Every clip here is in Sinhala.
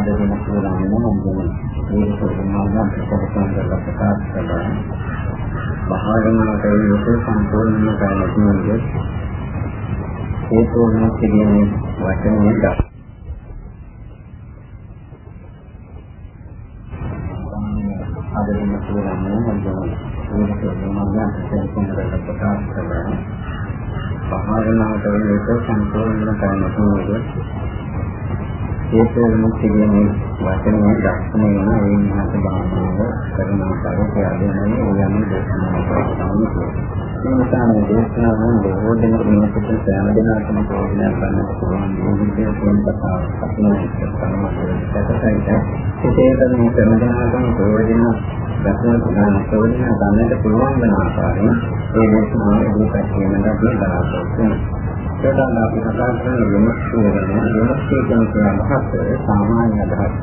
අද වෙන කියලා නෝන මේක සම්මාන ප්‍රතිපලයන් කරලා ප්‍රකාශ කරනවා. භාවනාවට යොමු සම්පූර්ණ කරන තුනගේ හේතුන් කියන වචනේ දක්වනවා. අද වෙන කියලා නෝන මේක සම්මාන ප්‍රතිපලයන් කරලා ප්‍රකාශ කරනවා. භාවනාවට යොමු සම්පූර්ණ කරන තුනගේ හේතුන් කියන වචනේ දක්වන වෙන ඒ මහත් භාවනාව කරන කාර්යයදී ඒ යන්නේ දේශනා කරනවා. මේ නිසා මේ දේශනාවෙන් බොහෝ දෙනෙක් මේකට සෑම දිනකටම ප්‍රයෝජනයක් ගන්නට පුළුවන් විදිහට කියන කතාව අපිට තමයි ඒකෙන් මේ සම්මානකම් ප්‍රයෝජන දක්වන ප්‍රධාන ප්‍රයෝජන ගන්නට පුළුවන් වෙන ආකාරයෙන් ඒ දේශනාව ඉදිරිපත් කිරීමට අපි බලාපොරොත්තු වෙනවා. ඒකෙන් අපි කතා කරන විමුක්තිය ගැන විමුක්තිය කියන මහත් සාමාන්‍ය අදහස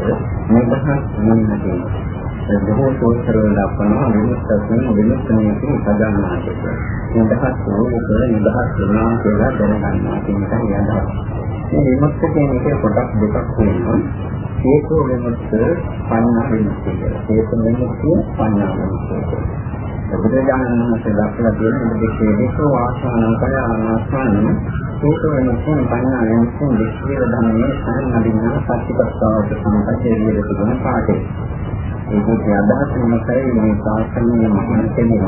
මේකත් නෙමෙයි. බොහෝ සෝතරවල දක්වනවා විමුක්තියෙන් විමුක්තියෙන් පදන්නාට. නිදහස් වූ නිදහස් වෙනවා කියලා දැනගන්නවා කියන එකයි අදහස. මේ විමුක්තිය කියන එකේ කොටස් දෙකක් තියෙනවා. ඒකෝ විමුක්තිය පඤ්ඤා විමුක්තිය කියලා. ඒක විමුක්තිය පඤ්ඤා විමුක්තිය. බුදුරජාණන් වහන්සේ දක්වලා තියෙන මේ දෙකේ දෙක ආසනන කල ආනාපාන ඒක වෙනස්කම් පඤ්ඤා වෙනස්කම් දෙකේ ධර්මයේ සම්බන්ධන සත්‍යපස්සාවට සම්පතේ විදිහට තිබෙන පාඩේ. ඒකේ අදහස මොකයි මේ සාසනීය මහන්සියනේ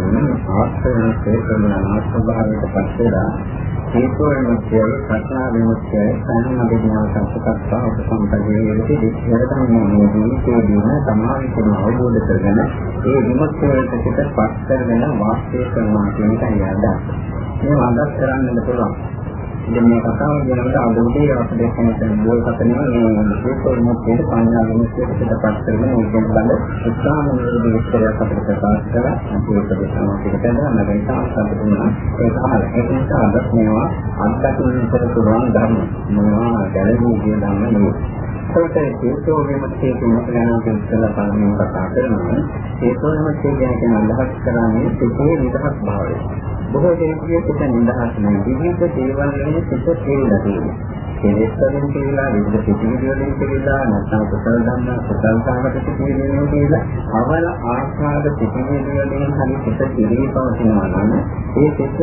ආස්තනයේ කරන ආස්තභාවයට පස්සේලා හේතු වෙනස්කම් ප්‍රඥා වෙනස්කම් සම්බන්ධන සත්‍යපස්සාවට සම්පතේ විදිහට දෙකේ ධර්මයේ ජීවිතයේදී සමාවිතන අවබෝධ කරගෙන ඒ විමුක්තියට පිටපත් කරගෙන වාසය කරනවා කියන එකයි අදහස. මේ අදහස් කරන්නත් පුළුවන්. ඉතින් මේ කතාව කියනකොට අදෝදී අපිට දැක්කම බෝල් කතනවා මේ විශේෂ මොකද පඤ්ඤා විමුක්තියට පිටපත් කරගෙන ඒක බලන්න උත්සාහ මොනවද විස්තරයක් අපිට ප්‍රකාශ කරලා අපි ඒක දෙකම පිටට දාන්න බැහැ සාකච්ඡා ඒක අහලා ඒක නිසා අද මේවා අත්දැකීම් පුළුවන් ධර්ම. මොනවා ගැළවී කියන ධර්ම නෙවෙයි. ඒකට හේතෝ විමුක්තිය කියන ගැන ඉස්සෙල්ලා බලමින් කතා කරනවා. හේතෝ විමුක්තිය කියන අදහස් කරන්නේ සිතේ නිදහස් භාවය. බොහෝ දෙනෙකුගේ සිත නිදහස් නැහැ. විවිධ දේවල් වලින් සිත තේරෙලා තියෙනවා. කෙලෙස් වලින් කියලා විවිධ සිතිවිලි වලින් කියලා නැත්නම් කුසල ධර්ම කුසල සාගත සිතිවිලි වලින් කියලා අවල ආස්වාද සිතිවිලි වලින් හරි සිත පිරී පවතිනවා නම් ඒ සිත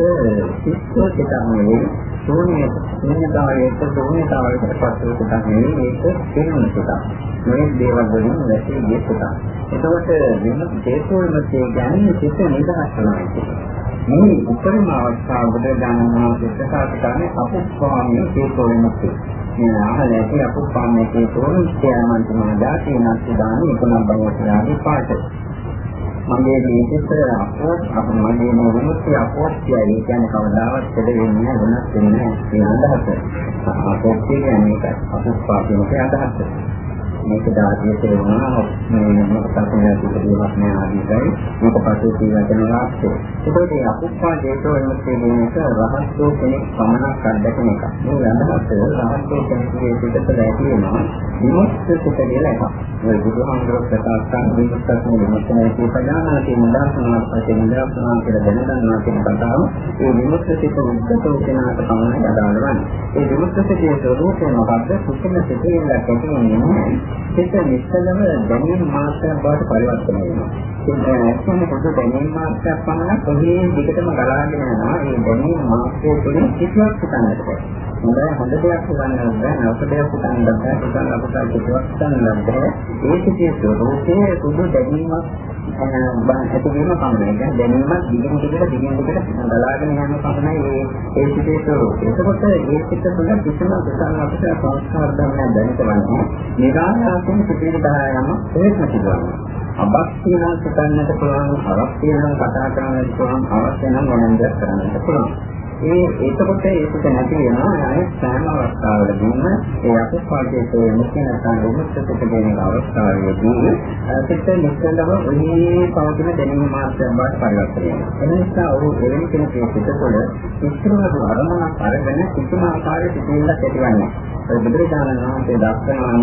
සිත් සිතන්නේ ශූන්‍ය ශූන්‍යතාවයට ශූන්‍යතාවයට පස්සෙ සිතක් නෙවෙයි ඒක තේරුම් සිතක් මේ දේවල් වලින් වැටී ගිය සිතක් එතකොට වෙන හේතු වෙනසේ කියන්නේ සිත නිදහස් වෙනවා කියන්නේ මේ උපරිම අවස්ථාව බුදුරජාණන් වහන්සේ ප්‍රකාශ කරන්නේ අපුප්පාමිය හේතු වෙනසේ මේ අහලදී අපුප්පාමිය හේතු වෙනසේ මන්ත්‍රණ දාති නැත්නම් ඉක්මන බවටදී පාට මගේ මේකත් අපෝත් අප මගේ මේ විමුක්තිය අපෝත්‍යයි ඒ කියන්නේ කවදාවත් දෙද වෙන්නේ වෙනස් වෙන්නේ නැහැ ඒ අදහස. අපෝත්‍ය කියන්නේ ඒකයි අපුප්පාමිය කියන්නේ අදහස. මේක දාතිය තේරුණා මේ මොකක්ද කියන පිළිවෙලක් නෑ ආදීයි මේක පස්සේ කියන වාක්‍යය. ඒකෝට මේ අකුප්පා හේතු වෙනස් වෙනක රහස්‍යෝ කෙනෙක් පමණක් අත්දැකෙන එක. මේ අදහස රහස්‍යෝ කෙනෙකුගේ පිටත දැකීමා විමුක්ත සිත කියලා එකක්. මේ බුදුහාමුදුරුවෝ ප්‍රකාශ කරන විමුක්තකම විමුක්තනේ කියපදානා කියන දාසනාවක් පස්සේ නිදාසනාව කියලා දැනගන්නවා කියන කතාව ඒ විමුක්ත සිත උද්ගතෝ කෙනාට පමණයි අදාළ වන්නේ. ඒ විමුක්ත සිතේ ස්වરૂපය මොකද්ද? කුසල සිතේ ලක්ෂණය ඒක නිස්සලම දැනීම මාත්‍රයක් බවට පරිවර්තනය වෙනවා. ඒක කියන්නේ පොදු දැනීම මාත්‍රයක් පමණ කොහේ දිගටම ගලාගෙන යනවා. ඒ දැනීම මාත්‍රය තුළින් කිසිවක් හිතන්නට බැහැ. හොඳයි හොඳ දෙයක් හිතන්නත් බැහැ, නරක දෙයක් හිතන්නත් බැහැ, හිතන්න අපට කිසිවක් හිතන්නත් බැහැ. ඒකේ ස්වરૂපයේ සුදු දැනීමක් ඇතිවීම පමණයි. දැනීමක් දිගින් දිගට දිගින් දිගට ගලාගෙන යන පමණයි මේ ඒ සිිතේ ස්වરૂපය. එතකොට ඒ සිිත තුළ කිසිම කුසල අපිට සංස්කාර ධර්මයක් දැනෙන්නේ නිරායාසයෙන් සිිතේ බහා යන ප්‍රයත්න සිදුවනවා. අබක් කියනවා සිතන්නට පුළුවන්, හරක් කියනවා කතා කරන්නට පුළුවන්, අවශ්‍ය නම් මොනවද කරන්නට පුළුවන්. ඒ එතකොට ඒක නැති වෙනවා. අනිත් සෑම අවස්ථාවලදීම ඒ අපස්පාදයේ මුඛ්‍ය නැත්නම් උමුස්සක කියන අවස්ථාවේදී සිත නිස්සලව ඔහේ පවතින දැනීම මාත්‍රයක් බවට පරිවර්තනය වෙනවා. ඒ නිසා ඔහු එවැනි කෙනෙකුගේ සිත තුළ ඉස්තරම අරමුණක් අරගෙන කිසිම ආකාරයක සිතිවිල්ලක් ඇතිවන්නේ ඒ බුදුරජාණන් වහන්සේ දක්වන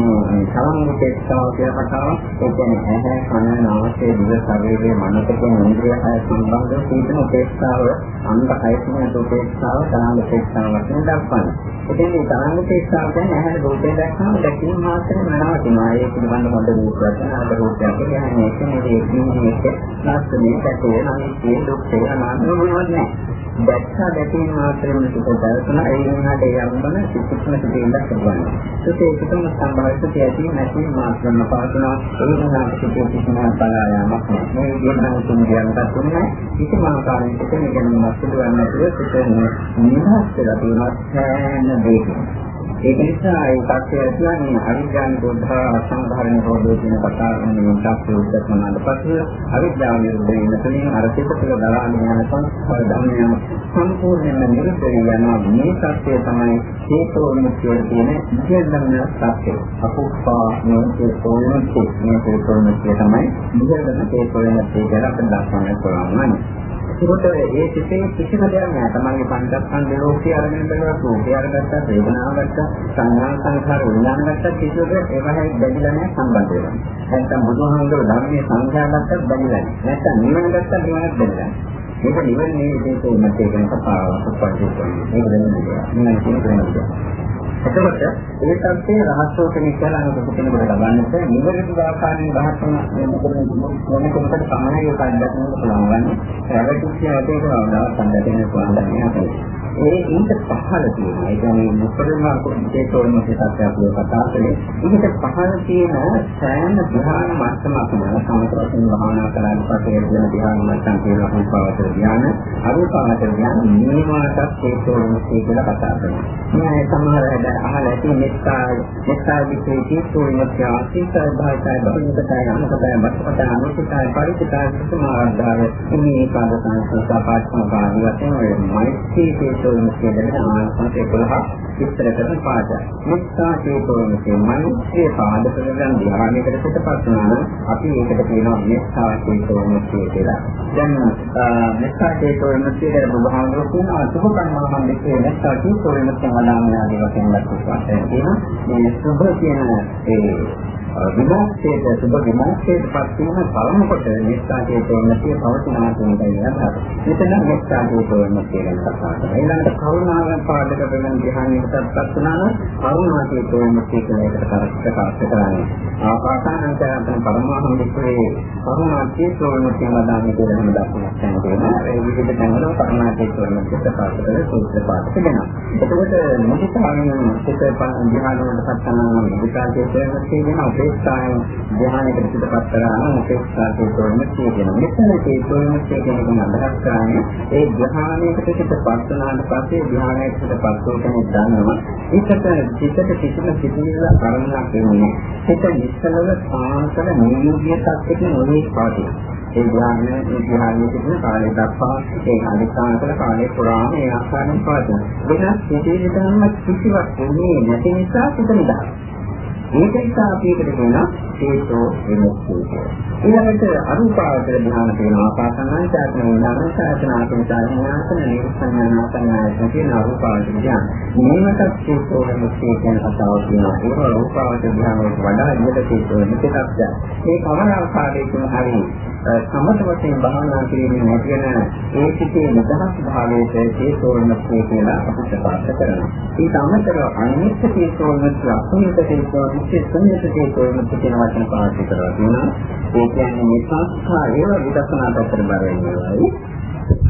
සමන්විතේක්ෂාව කියලා කතාව ඒ කියන්නේ ඇහැ කන නාසය දිව ශරීරයේ මනස කියන ඉන්ද්‍රිය හය සම්බන්ධව සීතන උපේක්ෂාව අංග හයකින් උපේක්ෂාව තරංග උපේක්ෂාව වශයෙන් දක්වන්නේ. ඉතින් මේ තරංග උපේක්ෂාව කියන්නේ ඇහැ රූපේ දැක්කම දැකීම මාත්‍රෙම නවතිනවා. ඒ පිළිබඳ හොඳ රූපයක් අනාගත රූපයක් කියන්නේ මේක නෙවෙයි මේක නැත්නම් මේක තේරෙන්නේ දුක්ඛය අනාත්ම මොනවද නැහැ. දැක්කා දැකීම මාත්‍රෙම සිත දැක්කම ඒ වෙනාට යම්බන සිත්තුම සිටින්න පුළුවන්. ඒකේ එකම සම්භාවිත තියදී නැති මාත්‍රම පාසනවා ඒ වෙනාට සිටින කිසිම පලායාමක් නැහැ. මේ විදිහට තුන් කියනකට තුනේ කිසිම ආකාරයකට මේ ගැන මතක ගන්න නැතුව සිටින නිහස් වෙලා තියෙනවා සෑම දෙයකින්. ඒක නිසා ඒ තත්ත්වය කියන්නේ අවිද්‍යාව නිරෝධ සංධාරණ නිරෝධ කියන කතාවෙන් මේ තත්ත්වය උද්දකනාට පස්සේ අවිද්‍යාව නිරෝධ වෙන තුලින් අර සිතකල දරාගෙන යන සංස්කාර ධර්මයන් සම්පූර්ණයෙන්ම නිරුද්ධ වෙනවා මේ තත්ත්වය තමයි හේතෝ මුක්තිය කියන ඉහළම තත්ත්වය අපුප්පා මේ හේතෝ මුක්තිය මේ හේතෝ මුක්තිය තමයි ඉහළම හේතෝ මුක්තිය කියලා අපිට දක්වන්න පුළුවන්. ඒකට ඒ සිතේ කිසිම දෙයක් නෑ. තමන්ගේ පංචස්කන්ධ ලෝකයේ අරගෙන බලනවා, රූපය අරගත්තා, වේදනාව ගත්තා, සංඥා සංඛාර විඥාන ගත්තා කිසිවක ඒවයි බැඳිලා නෑ සම්බන්ධ වෙනවා. නැත්නම් බුදුහාමුදුරුවෝ ධර්මයේ සංඛ්‍යා ගත්තත් බැඳිලා නෑ. නැත්නම් නිවන ගත්තත් නිවනත් බැඳිලා නෑ. මේක නිවන නෙවෙයි ඒකේ මැත්තේ කියන කතාව උපපදිත වෙන්නේ. මේක දැනෙන්නේ. නිවන කියන කෙනෙක්. එතකොට ඒ තත්ත්වයේ රහස්‍යෝකණය කියලා අනුකූල කෙනෙකුට ලබන්නට නිවැරදි ආකාරයෙන් රහස්‍යන මොන කෙනෙකුට සමානයි ඒක අත්දැකීම පුළුවන් වන්නේ. ඒකට කියන අපේ කරනවා සම්බන්ධයෙන් පුළුවන් දැනගන්න. ඒ ඊට පහළ තියෙනවා. ඒ කියන්නේ මුලින්ම කොටේතෝන සිතක් අපි කතා කළේ. ඊට පහළ තියෙන සෑම ධ්‍යාන මට්ටමක් නම සමතවසින් භාවනා කරලා පස්සේ වෙන ධ්‍යාන මට්ටම් කියලා රූපාවචර ධ්‍යාන, අරූපාවචර ධ්‍යාන නිමාටත් හේතෝන කියලා කතා කරනවා. මේ සමහර හැද අහලා ඇති මෙත්තා මෙත්තා විසේ හේතෝන ත්‍යාසිකයි භාෂායි බහිනකටයි අනුකටයි මතකටයි අනුකටයි පරිචිතයි සමාරද්ධාව මේ කාද සංස්කෘත පාඨම භාගය වශයෙන් ඔය මෛත්‍රී චේතෝමසේ ගැන ආනපන 11 විස්තර කරන පාඩය. මෙත්තා චේතෝමසේ මනසේ පාද කරගන්න ධ්‍යානයකට පිටපත් වෙනවා අපි ඒකට කියනවා මෙත්තා චේතෝමසේ කියලා. දැන් මෙත්තා චේතෝමසේ ගැන බුදුහාමුදුරුවෝ කියනවා සුභ කර්මයන් දෙකේ මෙත්තා චේතෝමසේ වඩාගෙන ආදී වශයෙන් ලක්වපත් වෙනවා. මේ සුභ කියන ඒ විමුක්තියට සුබ විමුක්තියට පත් වීම පළමු කොට නිස්සාරයේ තෝරනතිය පවතිනවා කියන එකයි අදහස. මෙතන නිස්සාරයේ තෝරනතිය ගැන කතා කරනවා. ඊළඟට කරුණාවෙන් පාදක වෙන ධ්‍යානයකටත් පත් වෙනා නම් කරුණාවේ තෝරනතිය කියන එකට ප්‍රකාශ කරන්නේ. ආකාසානන්තයන් පරමාණු විශ්වයේ කරුණාවේ තෝරනතිය මදාන්නේ කියලා හැම දක්වන්නක් තියෙනවා. ඒ විදිහට දැනගන්න කරුණාවේ තෝරනතිය ප්‍රකාශ කරලා සූත්‍ර පාඨ වෙනවා. එතකොට මුදිතාවෙන් සිත ධ්‍යානවලට පත් කරනවා මුදිතාවේ තෝරනතිය වෙනවා. උපේක්ෂාවෙන් ධ්‍යානයකට පිටපත් කරාම උපේක්ෂාවේ තෝරන කියන මෙතන ඒ තෝරන කියන අදහස් කරන්නේ ඒ ධ්‍යානයකට පිටපත් වුණාට පස්සේ ධ්‍යානයකට පිටපත් වුණේ දන්නවා ඒකට පිටට කිසිම සිතිවිල්ල කරන්නක් වෙන්නේ ඒක නිස්සලව සාන්තන නිවිදිය තත්ත්වයක නොවේ පාටි ඒ ධ්‍යානයේ ඒ ධ්‍යානයේ තිබෙන කාලය දක්වා ඒ අනිස්ථාන කළ කාලය පුරාම ඒ ආකාරයෙන් පවතින. වෙනස් සිතිවිලි ධර්ම කිසිවක් වෙන්නේ නැති නිසා සිත නිදහස්. ඒක නිසා අපි ඒකට කියනවා හේතෝ විමුක්තිය. ඊළඟට අරූපාවචර ධ්‍යාන තියෙනවා ආකාසනායි චාතන විඥාන සාසනාකම සාධනාසන නිස්සඤ්ඤානාසනායතන කියන අරූපාවචර ධ්‍යාන. මේකට හේතෝ විමුක්තිය කියන කතාව කියනවා. ඒක අරූපාවචර ධ්‍යානයට වඩා ඉහළ හේතෝ විමුක්තියක්. මේ කවර ආකාරයකින් හරි සමත වශයෙන් භාවනා කිරීමෙන් ඇතිවන ඒ සිටේ නිදහස් භාවයට හේතෝ විමුක්තිය කියලා අපි ප්‍රකාශ කරනවා. ඊට අමතරව අනිත්‍ය හේතෝ විමුක්තිය අසුනිත හේතෝ විශේෂ සංයතකේ කොහෙන්ද කියන වචන පාවිච්චි කරලා තියෙනවා. ඒ කියන්නේ මේ සංස්කාරය විදර්ශනා පැත්තට බර වෙනවායි.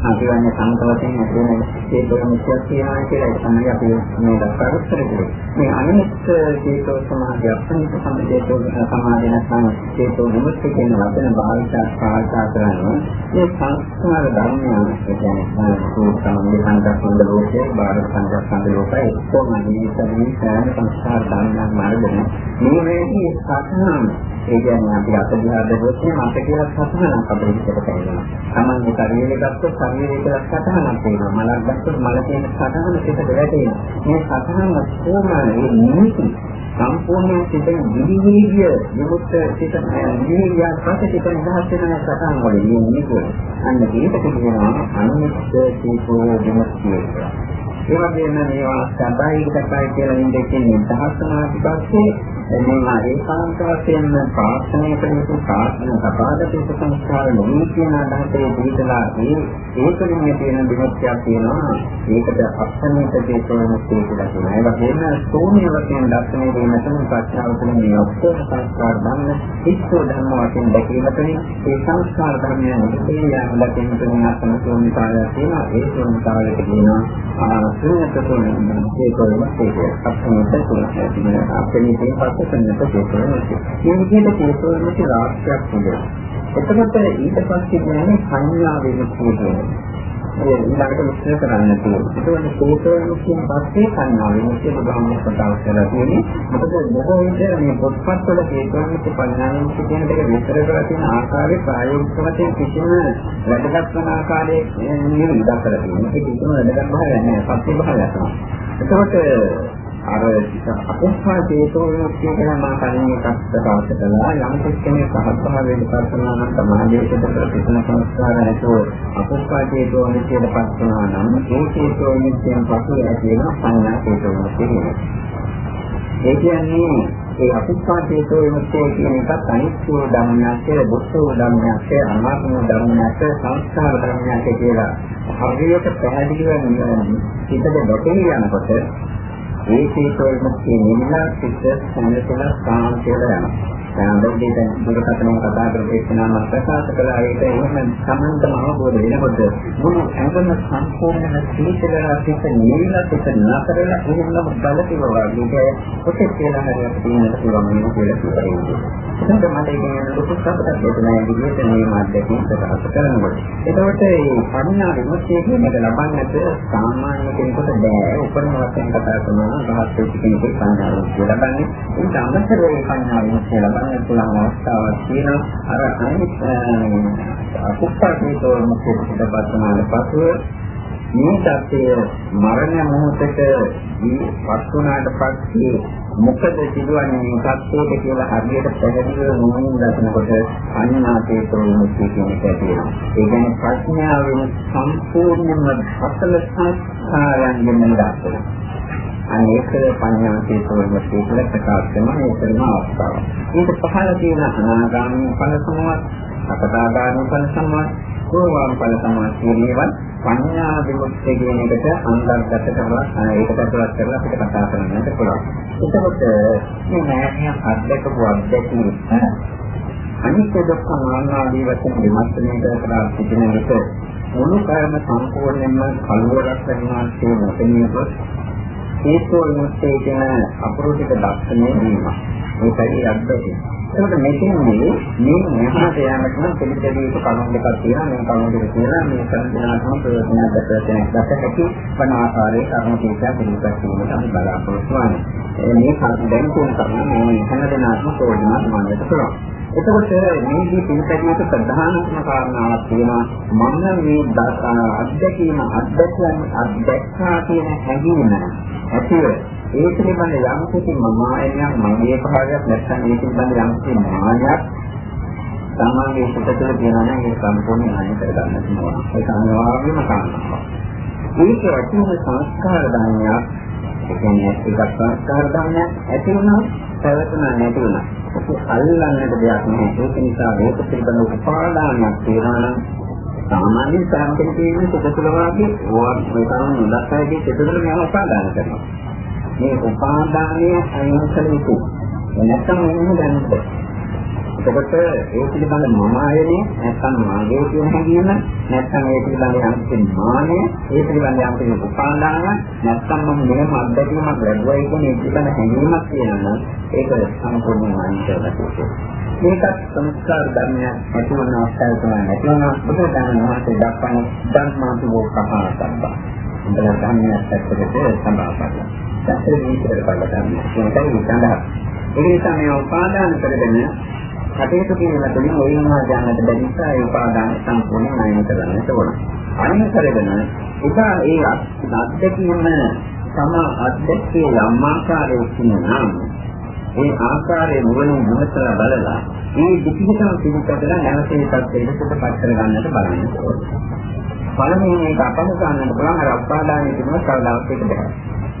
අපි වන්නේ සම්තවයෙන් ඇතිවෙන හේතුක මුක්තියක් තියනවා කියලා ඒක තමයි අපි මේ දක්වා උත්තර දෙන්නේ. මේ අනිත් හේතු සමාධිය අපනිත සම්දේතෝ සමාධිය නැත්නම් හේතු විමුක්තිය කියන වචන භාවිතා පාවිච්චි කරනවා. මේ සංස්කාර ධර්මයන් කියන්නේ සෝතමගේ සංකප්පන්ද ලෝකයේ බාහිර සංකප්පන්ද ලෝකයේ කොහොමද මේ සම්මි සංස්කාර ධර්මයන් මාර්ගයෙන් මේ වේදී සත්‍යනම් ඒ කියන්නේ අපි අතදිහා බැලුවොත් එහෙනම් අපේ කියලා සතහනක් අපේ හිතට තියෙනවා. Taman ශරීරය ගත්තොත් ශරීරය කියලා සතහනක් තියෙනවා. මලක් ගත්තොත් මල කියන සතහන පිටට වැටෙනවා. මේ සතහන කොහොමද නිමිති සම්පූර්ණ සිතෙන් විවිධීය විමුක්ත සිත විවිධිය පස්සේ සිත නිදහස් වෙන සතහන් වලින් මේ නිකුත්. අන්න ඒකට කියනවා අනිත්‍ය සීතෝ විමුක්තිය කියලා. ඒ වගේම මේවා සබයිකටයි කියලා ඉන්නේ කියන්නේ දහස්නාට පස්සේ මේවා ඒකාන්ත වශයෙන්ම ප්‍රාර්ථනා කරන ප්‍රාර්ථනා සපාදක සංස්කාර නොවී කියන අදහසේ දීලා ඒ ඒකෙන්නේ තියෙන විමුක්තියක් තියෙනවා. ඒකට අත්සන්නට දේශනාවක් කියලා කියනවා. ඒ වගේම ශූන්‍ය වශයෙන් දර්ශනය වීමතම ප්‍රඥාව තුළ මේ ඔක්කොම සංස්කාර ධර්ම හිස්සෝ ධර්ම වශයෙන් දැකීම තුළින් ඒ සංස්කාර ධර්මයන් ඉතිරියම දැකීම තුළින් අසමතුලිතතාවය තියෙනවා. ඒ ශූන්‍යතාවයට කියනවා ශූන්‍යතතුන් ඒකවලම ඒක අත්සන්නට පුළුවන් අපේ මේ පස්සේ සම්මත දේශනාවක් මේ විදිහට තේරුම් රාශියක් තිබෙනවා එතකොට ඊට පස්සේ කියන්නේ සංඥා විමුක්තිය කියන්නේ. ඒ ඊළඟට විශ්ලේෂ කරන්න තියෙනවා. ඒකවල සෝතෝන කියන පස්සේ සංඥා විමුක්තිය බුදුහාමුදුරුවෝ ප්‍රකාශ කරලා තියෙන්නේ. මොකද බොහෝ විට මේ පොත්පත්වල හේතුන්විත පඤ්ඤාණික කියන දෙක විස්තර කරලා තියෙන ආකාරයේ ප්‍රායෝගික වශයෙන් කිසිම වැදගත් වන ආකාරයේ නෙවෙයි දක්වලා තියෙන්නේ. ඒක කිසිම වැදගත් භාවයක් නෑ. සත්‍ය භාවයක් තමයි. එතකොට අර අපස්සා චේතෝ විමුක්තිය ගැන මම කලින් එකක් ප්‍රකාශ කළා. යම් කෙනෙක් සහස්භාවයෙන් පස්සනා නම් සමාජයකට ප්‍රතිසන සංස්කාර නැතුව අපස්සා චේතෝ විමුක්තියට පස්සනා නම් ඒ චේතෝ විමුක්තියෙන් පසු ඇති වෙන සංඥා චේතෝ විමුක්තිය ඒ කියන්නේ ඒ අපස්සා චේතෝ විමුක්තිය කියන එකත් අනිත්‍ය ධර්මයක්, දුක්ඛ ධර්මයක්, අනාත්ම ධර්මයක්, සංස්කාර ධර්මයක් කියලා හරියට පැහැදිලිව හිතට නොපෙනී යනකොට ඒ සීතෝල් මුක්තිය නිවිලා සිත් සම්පූර්ණ සාන්තියට යනවා. දැන් බෞද්ධ දැන් දුරකථනයෙන් කතා කරපේකනා මම ප්‍රකාශ කළා ඒක එහෙම සම්බන්ධම අවබෝධ වෙනකොට මුළු ඇඟම සම්පූර්ණම සීතලලා සිත් නිවිලා සිත් නතරලා එහෙමම බලතිවා වගේ ඔතේ කියලා හරියට තියෙනට පුළුවන් වෙන කියලා කියනවා. එතකොට මට කියන්නේ ලොකු සතුටක් දෙනවා විදිහට මේ මාධ්‍යයෙන් ප්‍රකාශ කරනකොට. එතකොට මේ පඤ්ඤා විමුක්තිය කියන එක ලබන්නට සාමාන්‍ය කෙනෙකුට බෑ. උපරිම වශයෙන් කතා කරනවා රහත් වෙච්ච කෙනෙකුට පඤ්ඤා විමුක්තිය ලබන්නේ. ඒක අමතරව පඤ්ඤා විමුක්තිය ලබන්න පුළුවන් අවස්ථාවක් තියෙනවා. අර අනිත් අකුප්පටේතෝ මුක්තියට පස්සනාල පසුව මේ සත්‍යය මරණ මොහොතට පත් වුණාට පස්සේ මොකද සිදුවන්නේ මේ සත්‍යයට කියලා හරියට පැහැදිලිව මොනින් දකිනකොට අඥාතේ ප්‍රමුඛී කියන එක තියෙනවා. ඒ කියන්නේ ප්‍රඥාවෙන් සම්පූර්ණයෙන්ම අසල සංස්කාරයන් ගැන අනේක පඤ්ඤාසේ සෝමසේ කියලා ප්‍රකාශ කරන ඒතරම අවස්ථාව. ඊට පහළ තියෙන අනාගාමී ඵල සමවත්, සකදාගාමී ඵල සමවත්, සෝවාන් ඵල සමවත් කියනේවත් පඤ්ඤා විමුක්තිය කියන එකට අන්තර්ගත කරලා ඒකට අතුලත් කරලා අපිට කතා කරන්නට පුළුවන්. එතකොට මේ නෑනිය අද්දකපු අද්දකීම අනිත්‍ය දුක්ඛ අනාත්ම වශයෙන් විමර්ශනය කරලා සිටින විට මුළු කර්ම සම්පූර්ණයෙන්ම කලවරක් වෙනවා කියන මොකෙනියොත් හේතු විමුක්තිය කියන අපරෝධික දර්ශනය වීම. මේකයි අද්දකීම. එතකොට මෙතනදී මේ මෙහාට යෑමට නම් පිළිපැදිය යුතු කරුණු දෙකක් තියෙනවා. මේ කරුණු දෙක කියලා මේ සංඥාත්මක ප්‍රයෝජනයක් දැක්වෙන දැක හැකි වන ආකාරයේ කරුණු කීපයක් පිළිපැදීමට අපි බලාපොරොත්තු වෙනවා. මේ දැන් කියන කරුණ මේ හැම දෙනාටම ප්‍රයෝජනවත් වන්නට පුළුවන්. එතකොට මේකේ පිළිපැදිය යුතු ප්‍රධානම කාරණාවක් තියෙනවා. මම මේ අත්දැකීම අත්දැකීම අත්දැක්කා කියන හැඟීම ඇතිව ඒ පිළිබඳ යම් කිසි මමායයක් මගේ භාගයක් නැත්නම් ඒ පිළිබඳ යම් කිසි මානයක් සමාගයේ සිටතල තියෙනවා නම් ඒක සම්පූර්ණයෙන් අයින් කරගන්න පුළුවන්. ඒක අනිවාර්යම කාරණාවක්. මේක ඇතුළත සංස්කාර ධර්මයක් ඒ කියන්නේ එකක් සංස්කාර ධර්මයක් ඇති වුණා පැවතුන නැති වුණා. ඒක අල්ලන්නට දෙයක් නෑ. ඒක නිසා මේක පිළිබඳ උපාදානයක් තියෙනවා නම් සාමාන්‍ය සාම්ප්‍රදායික කියන සිතතුල වාගේ ඕවා මේ තරම් නොදක්කයිගේ සිතතුල මෙයාම උපාදාන කරනවා. මේ උපාදානය අයින් කළ යුතු. නැත්නම් එහෙම ගන්නත් එතකොට ඒ පිළිබඳ මම ආයනේ නැත්නම් මාගේ කියන හැඟීම නැත්නම් ඒ පිළිබඳ යම් මානය ඒ පිළිබඳ යම් උපාදාන නැත්නම් මම මෙහෙම අත්දැකීමක් ලැබුවයි කියන ඒ පිළිබඳ හැඟීමක් තියෙනවා ඒක සම්පූර්ණයෙන්ම අනිත්‍යයක් මේකත් සංස්කාර ධර්මයක් ඇති වන අවස්ථාවේ තමයි නැති වන බුදු දහම මහතේ දක්වන ධර්මාතුෝ කහා සම්බා. ඉඳලා ධර්මයක් පැත්තකට සම්බාපන්න. දැන් මේ විතර බලන්න. මේකයි විසඳහ. ඒ නිසා මේ උපාදාන කරගෙන කටයුතු කිරීම තුළින් ඔයනවා ඥානට බැරි නිසා ඒ උපාදාන සම්පූර්ණයෙන් අයින් කරන්නට ඕන. අයින් කරගෙන උදා ඒ අත්දැකීම තම අත්දැකේ යම් ආකාරයකින් නම් ඒ ආකාරයේ නුවණින් විමසලා බලලා මේ පිටිහිතම පිළිපදලා නැවත ඒ තත්ත්වයට පත් කර ගන්නට බලන්න ඕනේ. පළමුවෙන් මේක අපහසු ගන්නට පුළුවන් අර උපාදානයේ තිබුණ කවදාවත් එක බෑ.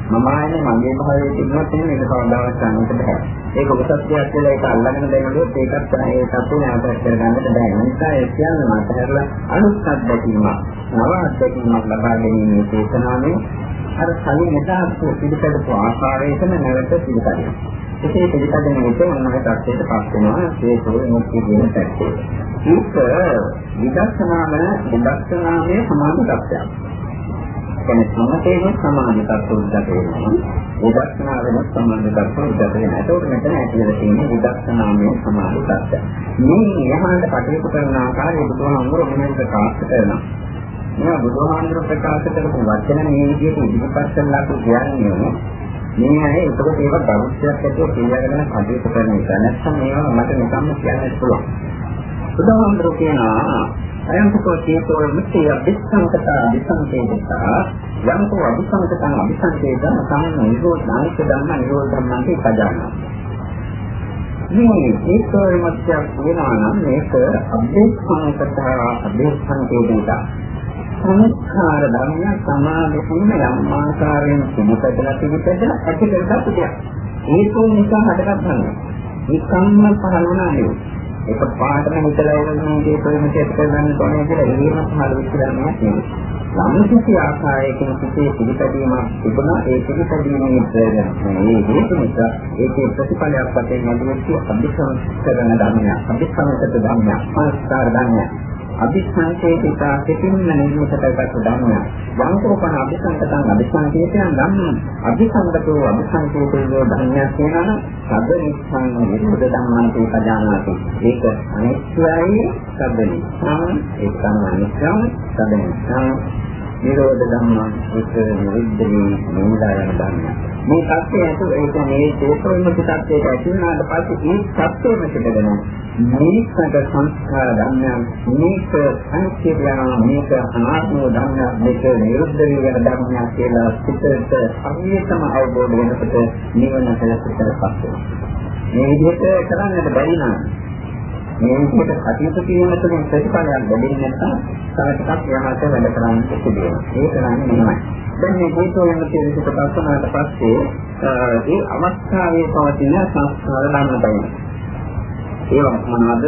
මම ආයේ මගේ භාවයේ තිබුණත් මේක කවදාවත් ගන්නට බෑ. ඒක උසස්තියක් කියලා ඒක අල්ලගෙන දැනුනොත් ඒකත් ඒ තත්ත්වේ නැවත කරගන්නට බෑ. ඒ නිසා ඒ කියන්නේ මට හැරලා අනුත් අත්දැකීමක්, නව අත්දැකීමක් ලබා ගැනීමේ චේතනාවෙන් අර කලින් එදාට පිළිපැදපු ආකාරයටම නැවත පිළිපදිනවා. ඒකේ පිළිපදින විට මොනවායි තත්ත්වයට පත් වෙනවා හේතුව මුක්තිය කියන පැත්තේ. ඒක විදර්ශනාම විදර්ශනාමේ සමාන තත්ත්වයක්. කියන්නේ සමතේන සමාන තත්ත්ව උද්ගත වෙනවා. විදර්ශනාවෙන් සමාන තත්ත්ව උද්ගත වෙනවා. ඒකෝට මෙතන ඇතුළේ තියෙන විදර්ශනාමේ සමාන තත්ත්වය. මේ යහනට කටයුතු කරන ආකාරය බුදුහාමුදුරුවෝ මෙහෙම ප්‍රකාශ කරනවා. මේ බුදුහාමුදුර ප්‍රකාශ කරපු වචන මේ විදිහට ඉදිරිපත් කරලා අපි කියන්නේ මේ අය ඒකත් ඒක බෞද්ධයක් ඇතුළේ කියලාගෙන කටයුතු කරන නිසා නැත්නම් මේවා මට නිකම්ම කියන්න පුළුවන්. බුදුහාමුදුර කියනවා අයන්කෝ චේතෝ මුක්තිය විස්සංකතා විසංකේතතා යම්කෝ අபிසංකතං අபிසංකේතං සම්ම නිරෝධානික ධම්ම නිරෝධම්මන්ති පජානා මේ ඒකෝරිමත්යක් වෙනවා නම් මේක අභිසංකතා අභිසංකේතතා සංස්කාර ධර්මය සමාවෙන්න යම් ආකාරයෙන් පිළිපදලා පිළිපදලා ඇති කරගත්තු දෙයක්. ඒක නිසා හටගත් ධර්මය. නිකම්ම පහළ වුණා නෙවෙයි. ඒක පාඩම හිතලා ඉන්නේ මේ කොහෙමද ඇති කරගන්න ඕනේ කියලා එහෙම පහළ වෙච්ච ධර්මයක් නෙවෙයි. යම් කිසි ආකාරයකින් සිටේ පිළිපැදීමක් තිබුණා. ඒ පිළිපැදීමේ ප්‍රයෝජන මේ හේතු නිසා ඒකේ ප්‍රතිඵලයක් වශයෙන් ලැබෙන්නේ අභිසංස්කරණ ධර්මයක් අභිසංස්කෘත ධර්මයක් සංස්කාර ධර්මයක්. අභිසංකේතිත සිතින්ම නිරූපකකට ධම්මය. වංකෝපන අභිසංකතං අභිසංකේතයන් ධම්මං අභිසංකතෝ අභිසංකේතෝ ධම්මයක් වෙනවා නම් සබ්බ නිස්සං නිරූපක ධම්මං තේකජානාති. ඒක අනිත්‍යයි සබ්බ නිස්සං ඒකම අනිත්‍යං සබ්බ නිස්සං නිරෝධ ධම්මා ඒක නිරුද්ධමේ නෝදා යන ධර්මය. මේ සත්‍යය ඇතුළ ඒ කියන්නේ චේතෝන්මක සත්‍යයට ඇති වුණාට පස්සේ මේ සත්‍යම පිටගෙන මේකට සංස්කාර ධර්මයන් මේක සංකේතයන මේක අනාත්ම ධර්මයක් මේක නිරුද්ධ වෙන ධර්මයක් කියලා පිටට අනිත්‍යම අවබෝධ වෙනකොට නිවන කියලා පිටට පස්සේ. මේ විදිහට කරන්නට බැරි නම් මේ විදිහට කටයුතු කිරීම තුළින් ප්‍රතිඵලයක් ලැබෙන්නේ නැත්නම් තව ටිකක් යහට වැඩ කරන්න සිදුවෙනවා. ඒ කරන්නේ මෙහෙමයි. දැන් මේ හේතුවෙන් කියන එක ප්‍රශ්නාට පස්සේ ඒ අවස්ථාවේ පවතින සංස්කාර ධර්ම තමයි. ඒවා මොනවද?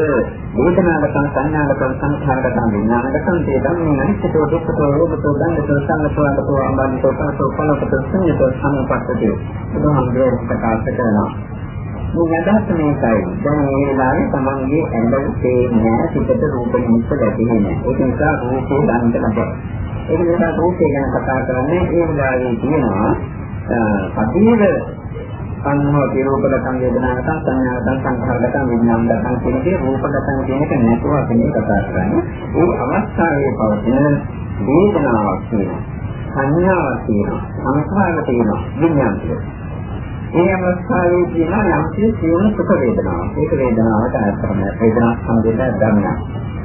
වේදනාගතන සංඥාගතන සංඛාරගතන විඥානගතන ඒ ධම්මේ අනිත්‍යතෝ දුක්ඛතෝ රෝගතෝ දණ්ඩතෝ සංගතෝ අන්තතෝ අම්බන්තෝ පරතෝ පලකතෝ සංයතෝ සමුපත්තතේ. බුදුහාමුදුරුවෝ ප්‍රකාශ කරනවා. මේ අදහස මේකයි. දැන් මේ වෙලාවේ තමන්ගේ ඇඟ තේන්නේ සිතට රූප නිමිත්ත දැකෙන්නේ නැහැ. ඒක නිසා රූපේ දන්නට බෑ. ඒක නිසා රූපේ ගැන කතා කරන්නේ ඒ වෙලාවේ තියෙනවා පටිවිද සංහෝති රූපගතං වේදනාගතං සංඥාගතං සංඛාරගතං විඥානගතං කියන දේ රූපගතං කියන එක නැතුව අපි මේ කතා කරන්නේ. ඒ අවස්ථාවේ පවතින වේදනාවක් තියෙනවා. සංඥාවක් තියෙනවා. සංඛාරයක් තියෙනවා. විඥානයක් තියෙනවා. මේ අවස්ථාවේ තියෙන යම් කිසි සියුම් සුඛ වේදනාවක්. ඒක වේදනාවට අර්ථම වේදනා සම්බන්ධ ධර්මයක්.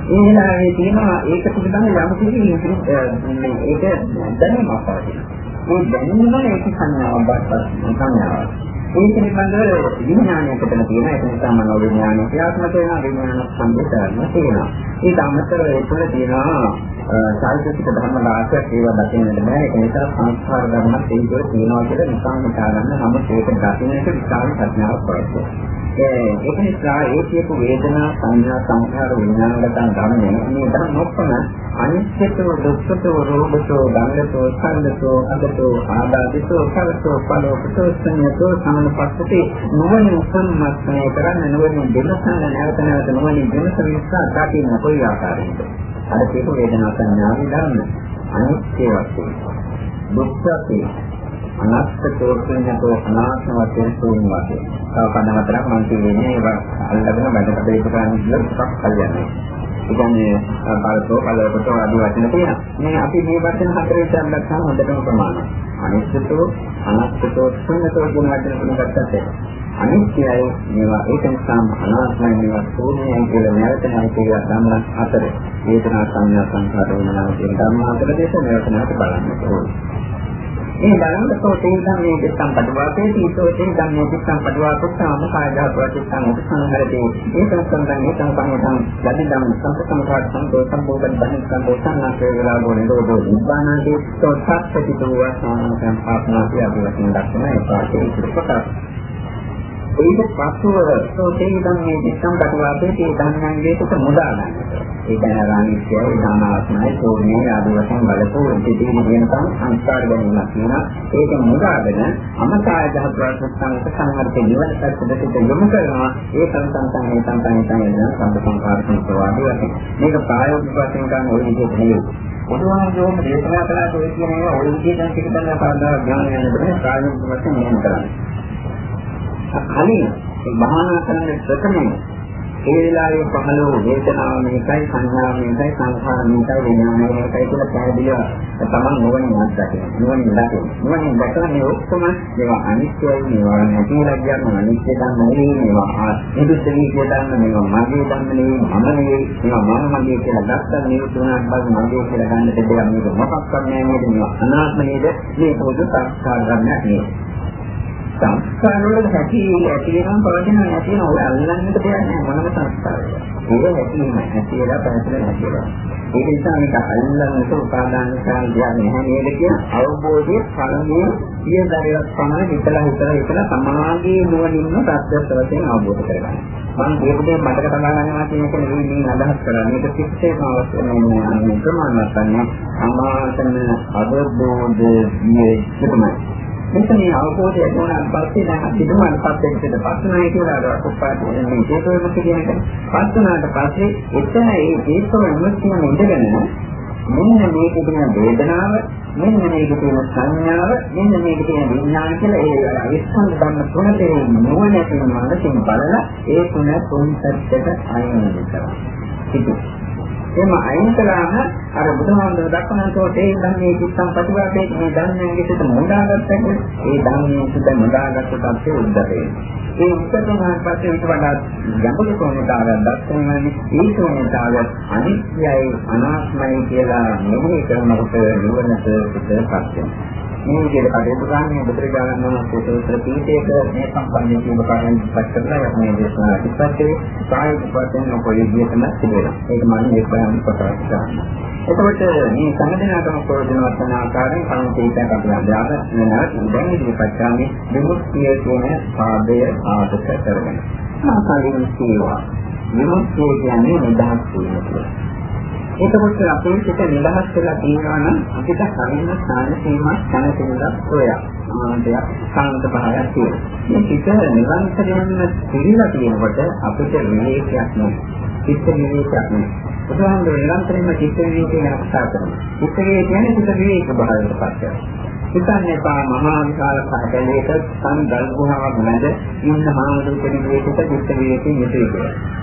ඒ වෙලාවේ තියෙනවා ඒක පිළිබඳ යම් කිසි මේක දැනීමක් පවතිනවා. මේ දැනීම ඒක සංඥාවක් බවට සංඥාවක්. ඒ පිළිබඳව විඥානයකට තියෙන ඒක නිසා මනෝ විඥානය ක්‍රියාත්මක වෙනවා විඥාන සම්බන්ධතාවය තියෙනවා. ඒක අමතරව ඒ තුළ තියෙනවා සාහිත්‍යික ධර්ම රාශියක් ඒවා දකින්නට බෑ ඒක නිසා සංස්කාර ධර්ම තේජෝ තියෙනවා කියලා නිකන් හිතා ගන්න නම් ඒක දකින්නට විශාල ප්‍රඥාවක් අවශ්‍යයි. ඒක නිසා ඒ කියපු වේදනා සංඥා සංඛාර විඥානගතන් ධර්මයේ මේ ධර්ම ඔක්කොම අනිත්‍යතෝ දුක්ඛතෝ රෝගතෝ දණ්ඩතෝ සංදතෝ අදතෝ ආදාදිතෝ කරතෝ පලෝකතෝ සංයතෝ සමනපත්තේ නුවණ සම්මස්නය කරන්න නුවණ දෙලසන නැවත නැවත නුවණ දෙලස නිසා දකින්න කොයි ආකාරයෙන්ද? අර කියපු වේදනා සංඥාවේ ධර්ම. අනිත්‍ය වශයෙන් දුක්ඛ වශයෙන් අනාත්මතෝ කියනකෝ අනාත්ම වශයෙන් තුන් වශයෙන් තව පද හතරක් මම කියන්නේ ඒවා අල්ලගෙන වැඩ කටයුතු කරන්න කියලා ටිකක් හරියන්නේ. ඒ කියන්නේ බලතෝ බලකොටෝ ආදී වචන තියෙනවා. මේ අපි මේ වචන හතරේ ඉඳන් ගත්තාම හොඳටම ප්‍රමාණයි. අනිත්‍යතෝ අනාත්මතෝ ශුන්‍යතෝ කියන වචන තුන ගත්තත් අනිත්‍යයි මේවා ඒක නිසාම අනාත්මයි මේවා ශූන්‍යයි කියලා නැවත නැවත කියලා ධම්ම හතර වේදනා සංඥා සංඛාර වෙනවා කියන ධර්ම හතර දෙක නැවත නැවත බලන්න ඕනේ. මේ බලනකොට තේ ධම්මේ චිත්තම් පදවාපේ තීතෝ තේ ධම්මේ චිත්තම් පදවාපුත්තාම කායදාපුවා චිත්තම් උපසංහරතේ ඒකම සම්බන්ධ ඒකම පහතම් යදි ධම්ම සංසකමකාර සම්පෝ සම්බෝධන බහින් සම්බෝධනාසේ වෙලා ගොනේ දෝදෝ නිබ්බානන්තේ තෝ සත්‍යතිතුවා සාමනකම් පාපනා කියලා වශයෙන් දක්වන ඒ පාඩේ ඉතිපතක් ඒක පස්ව සෝතේ ධම්මේ චිත්තම් පදවාපේ තේ ධම්මංගේ කොට මුදා ගන්නවා ඒ කියන්නේ රාණිත්‍යයි නානාත්මයි සෝමේ ආදී වශයෙන් බලපු ඉතිරි වෙනකම් සංස්කාර ගැනීමක් තියෙනවා. ඒක මුදාගෙන අමතාය දහස්වස්සංගත සංවර්තේ නිවන පැත්තට යොමු කරනවා. ඒ සංසංසං ඒ සංසං සංයන සම්පූර්ණ ප්‍රවාහය වශයෙන්. මේක ප්‍රායෝගික වශයෙන් ගන්න ඕන විදිහට නෙවෙයි. බුදුහාමුදුරුවෝ දේශනා කළා ඔය කියන ඒවා ඔය විදිහට පිළිබඳව පාදා ඥාන යන බෑ ප්‍රායෝගික වශයෙන් මෙහෙම කරන්නේ. කලින් භාවනා කරන ප්‍රථමයෙන් ඒ වෙලාවේ පහළ වූ වේදනාව මේකයි සංඥාව මේකයි සංඛාර මේකයි විඥානය මේකයි කියලා පැහැදිලිව තමන් නොවනින් අත්දකින්න. නොවනින් දකින්න. නොවනින් දැකලා මේ ඔක්කොම මේවා අනිත්‍යයි මේවා නැතිලා කියන අනිත්‍ය ධර්ම නෙවෙයි මේවා නිදුස්සී කියන ධර්ම මේවා මගේ ධර්ම නෙවෙයි මම නෙවෙයි මේවා මම මගේ කියලා ගත්තා මේ තුනක් බල මගේ කියලා ගන්න දෙයක් මේක මොකක්වත් නෑ නේද මේවා අනාත්ම නේද මේ පොදු සංස්කාර ධර්මයක් නෙවෙයි. සංස්කාර වල හැටි ඇති වෙනම පවතින නැති වෙන ඔය අල්ලන්නට දෙයක් නෑ මොනම සංස්කාරයක්. ඒක හැටි නැති වෙලා පැහැදිලි නැති වෙලා. ඒක නිසා මේක අල්ලන්නට උපාදාන කරන දෙයක් නැහැ නේද කියන අවබෝධයේ පළමුව සියදරයක් පමණ හිතලා හිතලා හිතලා සමාගයේ නුවණින්ම ප්‍රත්‍යක්ෂ වශයෙන් අවබෝධ කරගන්න. මම මේකේ මතක තබා ගන්නවා කියන එක නෙවෙයි මේ අදහස් කරන්නේ. මේක සිත්තේම අවශ්‍ය නැහැ. ප්‍රමාණවත් නැහැ. අමාතන අවබෝධයේ ඉතිමයි. මෙතන මේ අවබෝධය ලැබුණාට පස්සේ දැන් සිදුවන සත්‍යයකට පස්සනයි කියලා අර කොප්පාට මේ හේතුවෙම කියන එක. පස්සනාට පස්සේ එතන ඒ හේතුව විමුක්තිය ඉඳගෙන මෙන්න මේක කියන වේදනාව මෙන්න මේක කියන සංඥාව මෙන්න මේක කියන විඥාන කියලා ඒ අවිස්කන්ධ ධර්ම තුන තේරුම් නොවැටෙන මනසින් බලලා ඒ තුන තුන් පැත්තට අයින් වෙනවා. එහෙම අයින් කළාම අර බුදුහාමුදුර දක්වනකොට ඒ ධර්මයේ චිත්තම් ප්‍රතිවාදයේ මේ ධර්මයේ සිට මොඳාගත්තට ඒ ධර්මයේ සිට මොඳාගත්ත තත්ත්වය උද්දතේ. ඒ උත්තමාන් පස්සේ ඊට වඩා ගැඹුරු කොනතාවක් දක්වනවානේ ඒ කොනතාව අනිත්‍යයි අනාත්මයි කියලා මෙහෙය කරනකොට නිවනට පිටපත් වෙනවා. මේ විදිහට කටයුතු කරන්නේ බුදුරජාණන් වහන්සේ සූත්‍ර පීඨයක මේ සම්බන්ධයෙන් කියන කාරණා ඉස්පත් කරලා මේ දේශනා ඉස්පත්යේ සාහිත්‍ය වශයෙන් කොයි විදිහටම තිබෙනවා. ඒක මම මේ බලන්න ප්‍රකාශ කරනවා. එතකොට මේ සංගදනාකම ප්‍රයෝජනවත් වන ආකාරයෙන් කරුණු කීපයක් අපි අදාළ වෙනවා. දැන් ඉදිරිපත් කරන්නේ විමුක්තිය කියන පාදය ආදක කරගෙන. ආකාරයෙන් කියනවා. විමුක්තිය කියන්නේ නිදහස් වීම. එතකොට අපේ සිත නිදහස් වෙලා තියෙනවා නම් අපිට හරියන ස්ථාන සීමා දැනගන්නත් හොයා. ආනන්දයක් සාන්ත භාවයක් තියෙනවා. මේ සිත නිරන්තරයෙන්ම පිළිලා තියෙනකොට අපිට විවේකයක් නෑ. චිත්ත විවේකයක් නෑ. බුදුහාමුදුරුවෝ නිරන්තරයෙන්ම චිත්ත විවේකය ගැන කතා කරනවා. චිත්ත විවේකය කියන්නේ චිත්ත විවේක භාවයට පත් වෙනවා. හිතන්නේ පා මහා විශාල කඩලයක සංගල් ගුහාවක් මැද ඉන්න මහා කෙනෙකුට චිත්ත විවේකයෙන් යුතුයි කියලා.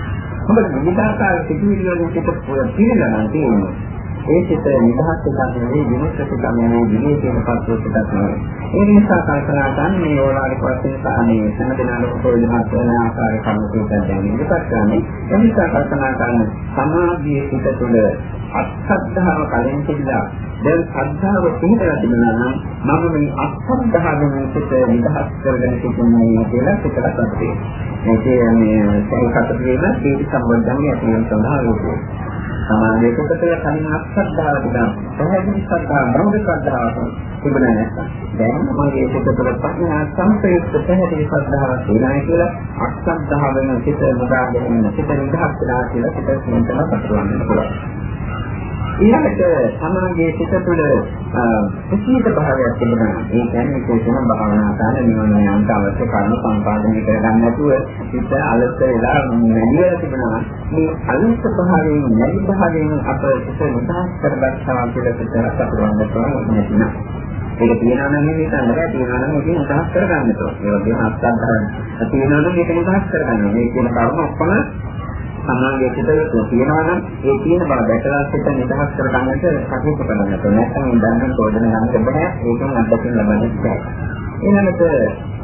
මොකද විවිධාකාර සිතුවිලි වලින් පිට පිළිලා නම් තියෙන්නේ. ඒ සිත නිදහස් එකක් නෙවෙයි විමුක්ත එකක් නෙවෙයි විවේකයෙන් පස්සේ එකක් නෙවෙයි. ඒ නිසා කල්පනා ගන්න මේ ඕලාරික වශයෙන් සාමයේ හැම දිනකට ප්‍රයෝජනවත් වෙන ආකාර කරුණු දැන් ඉදිරිපත් කරන්නේ. ඒ නිසා කල්පනා කරන සමාධියේ සිට තුළ අත්සද්ධාව කලින් තිබිලා දැන් ශ්‍රද්ධාව පිළිතර තිබුණා නම් මම මේ අත්සද්ධාවෙන් සිට නිදහස් කරගෙන සිටින්නේ කියලා සිතට සතුටුයි. මේකේ මේ සේකත වීම සීල සම්බන්ධයෙන් ඇති වෙන සඳහා ලෝකෝ. සමාධිය කොටස කලින් අත්සද්ධාව තිබුණා. පැහැදිලි ශ්‍රද්ධාව, බෞද්ධ ශ්‍රද්ධාව තිබුණා නැත්නම් දැන් මගේ සිත තුළ ප්‍රඥා සංප්‍රයුක්ත පැහැදිලි ශ්‍රද්ධාවක් තියෙනවා කියලා අත්සද්ධාවෙන් සිත මුදාගෙන සිත නිදහස් වෙලා කියලා සිත සිතන පටවන්න පුළුවන්. ඊළඟට සමාගයේ සිත තුළ ප්‍රසීත භාවයක් තිබෙනවා. ඒ කියන්නේ විශේෂම භාවනා කරන නිවන යන්ත අවශ්‍ය කර්ම සම්පාදනය කරගන්න නැතුව සිත අලස වෙලා නැතිවෙලා තිබෙනවා. මේ අලස භාවයෙන් නැති භාවයෙන් අප සිත නිදහස් කරගන්නවා කියලා සිත රසපුරවන්න පුළුවන් නැතිනම්. ඒක තියනවා නම් මේක නෑ තියනවා නම් මේක නිදහස් කරගන්න ඕනේ. ඒ වගේම අත්දැකීම් තියෙනවා නම් මේක නිදහස් කරගන්න. මේ කියන කර්ම ඔක්කොම සමාගයේ සිට තියෙනවා නම් ඒ තියෙන බව දැකලා සිට නිදහස් කර ගන්නට කටයුතු කරන්න ඕනේ. නැත්නම් දැනගෙන පොඩන ගන්න බෑ. ඒකෙන් අත්දැකීම් ලබන්න බෑ. ඊළඟට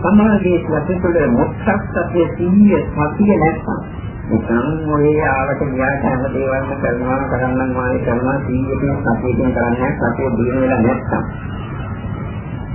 සමාගයේ සිට තුළ මොක්ෂක්ෂයේ සිහිය සතිය නැත්නම් නිකන් ඔය ආවට ගියාට හැම දේවල්ම කරනවා කරන්නම් වාගේ කරනවා සීයෙන් සතියෙන් කරන්නේ සතිය දින වෙලා නැත්නම්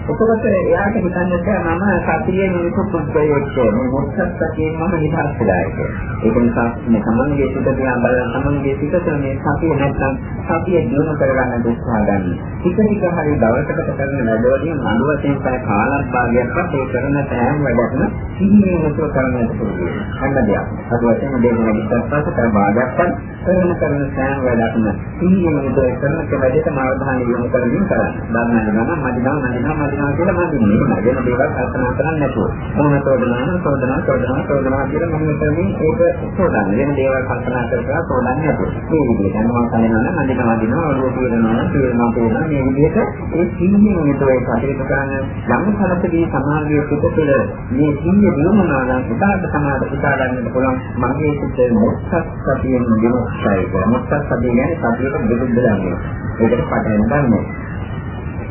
එතකොට එයාට හිතන්නට මම සතියේ මිනිසු පුද්ගලයෙක් මේ මොකක්ද සතියේ මම නිදහස් වෙලා ඉන්නේ. ඒක නිසා මේ සමන්ගේ සිත දිහා බලන සමන්ගේ සිතට මේ සතිය නැත්නම් සතිය දිනු කරගන්න උත්සාහ ගන්න. ටික ටික හරි දවසකට කරන වැඩවලින් අනුව වශයෙන් පය කාලක් භාගයක්වත් ඒ කරන සෑම වැඩක්ම සිහිනේ නැතුව කරන්නට පුළුවන්. හැම දෙයක්. අද වශයෙන් දෙන්න විශ්වාසපත් කර භාගයක්වත් කරන කරන සෑම වැඩක්ම සිහිනේ නැතුව කරන වැඩේට අවධානය යොමු කරමින් කරන්න. ධර්මයෙන් නම් මදිනා මදිනා මදිනා කියලා මම මේ වෙන දේවල් කල්පනා කරන්නේ නැතුව. මොනවද සෝදනා සෝදනා සෝදනා සෝදනා කියලා මම කරමින් ඒක සෝදන්නේ. වෙන දේවල් කල්පනා කර කර සෝදන්නේ නැතුව. මේ විදිහට යනවා කලිනවා නම් මදිනා මදිනා ඔළුව පිරනවා පිරනවා පිරනවා මේ විදිහට ඒ සිහිනේ නැතුව ඒ කටයුතු කරන යම් කලකදී සමාධිය පිට තුළ මේ සිහිය දිනුනා නම් උදාහරණ සමාධි උදා ගන්නට පුළුවන් මගේ සිත මොක්සත් සතියෙන් දිනුස්සයි මොක්සත් සතිය කියන්නේ සතියට විරුද්ධ ධර්මයක් ඒකට පටන් ගන්නවා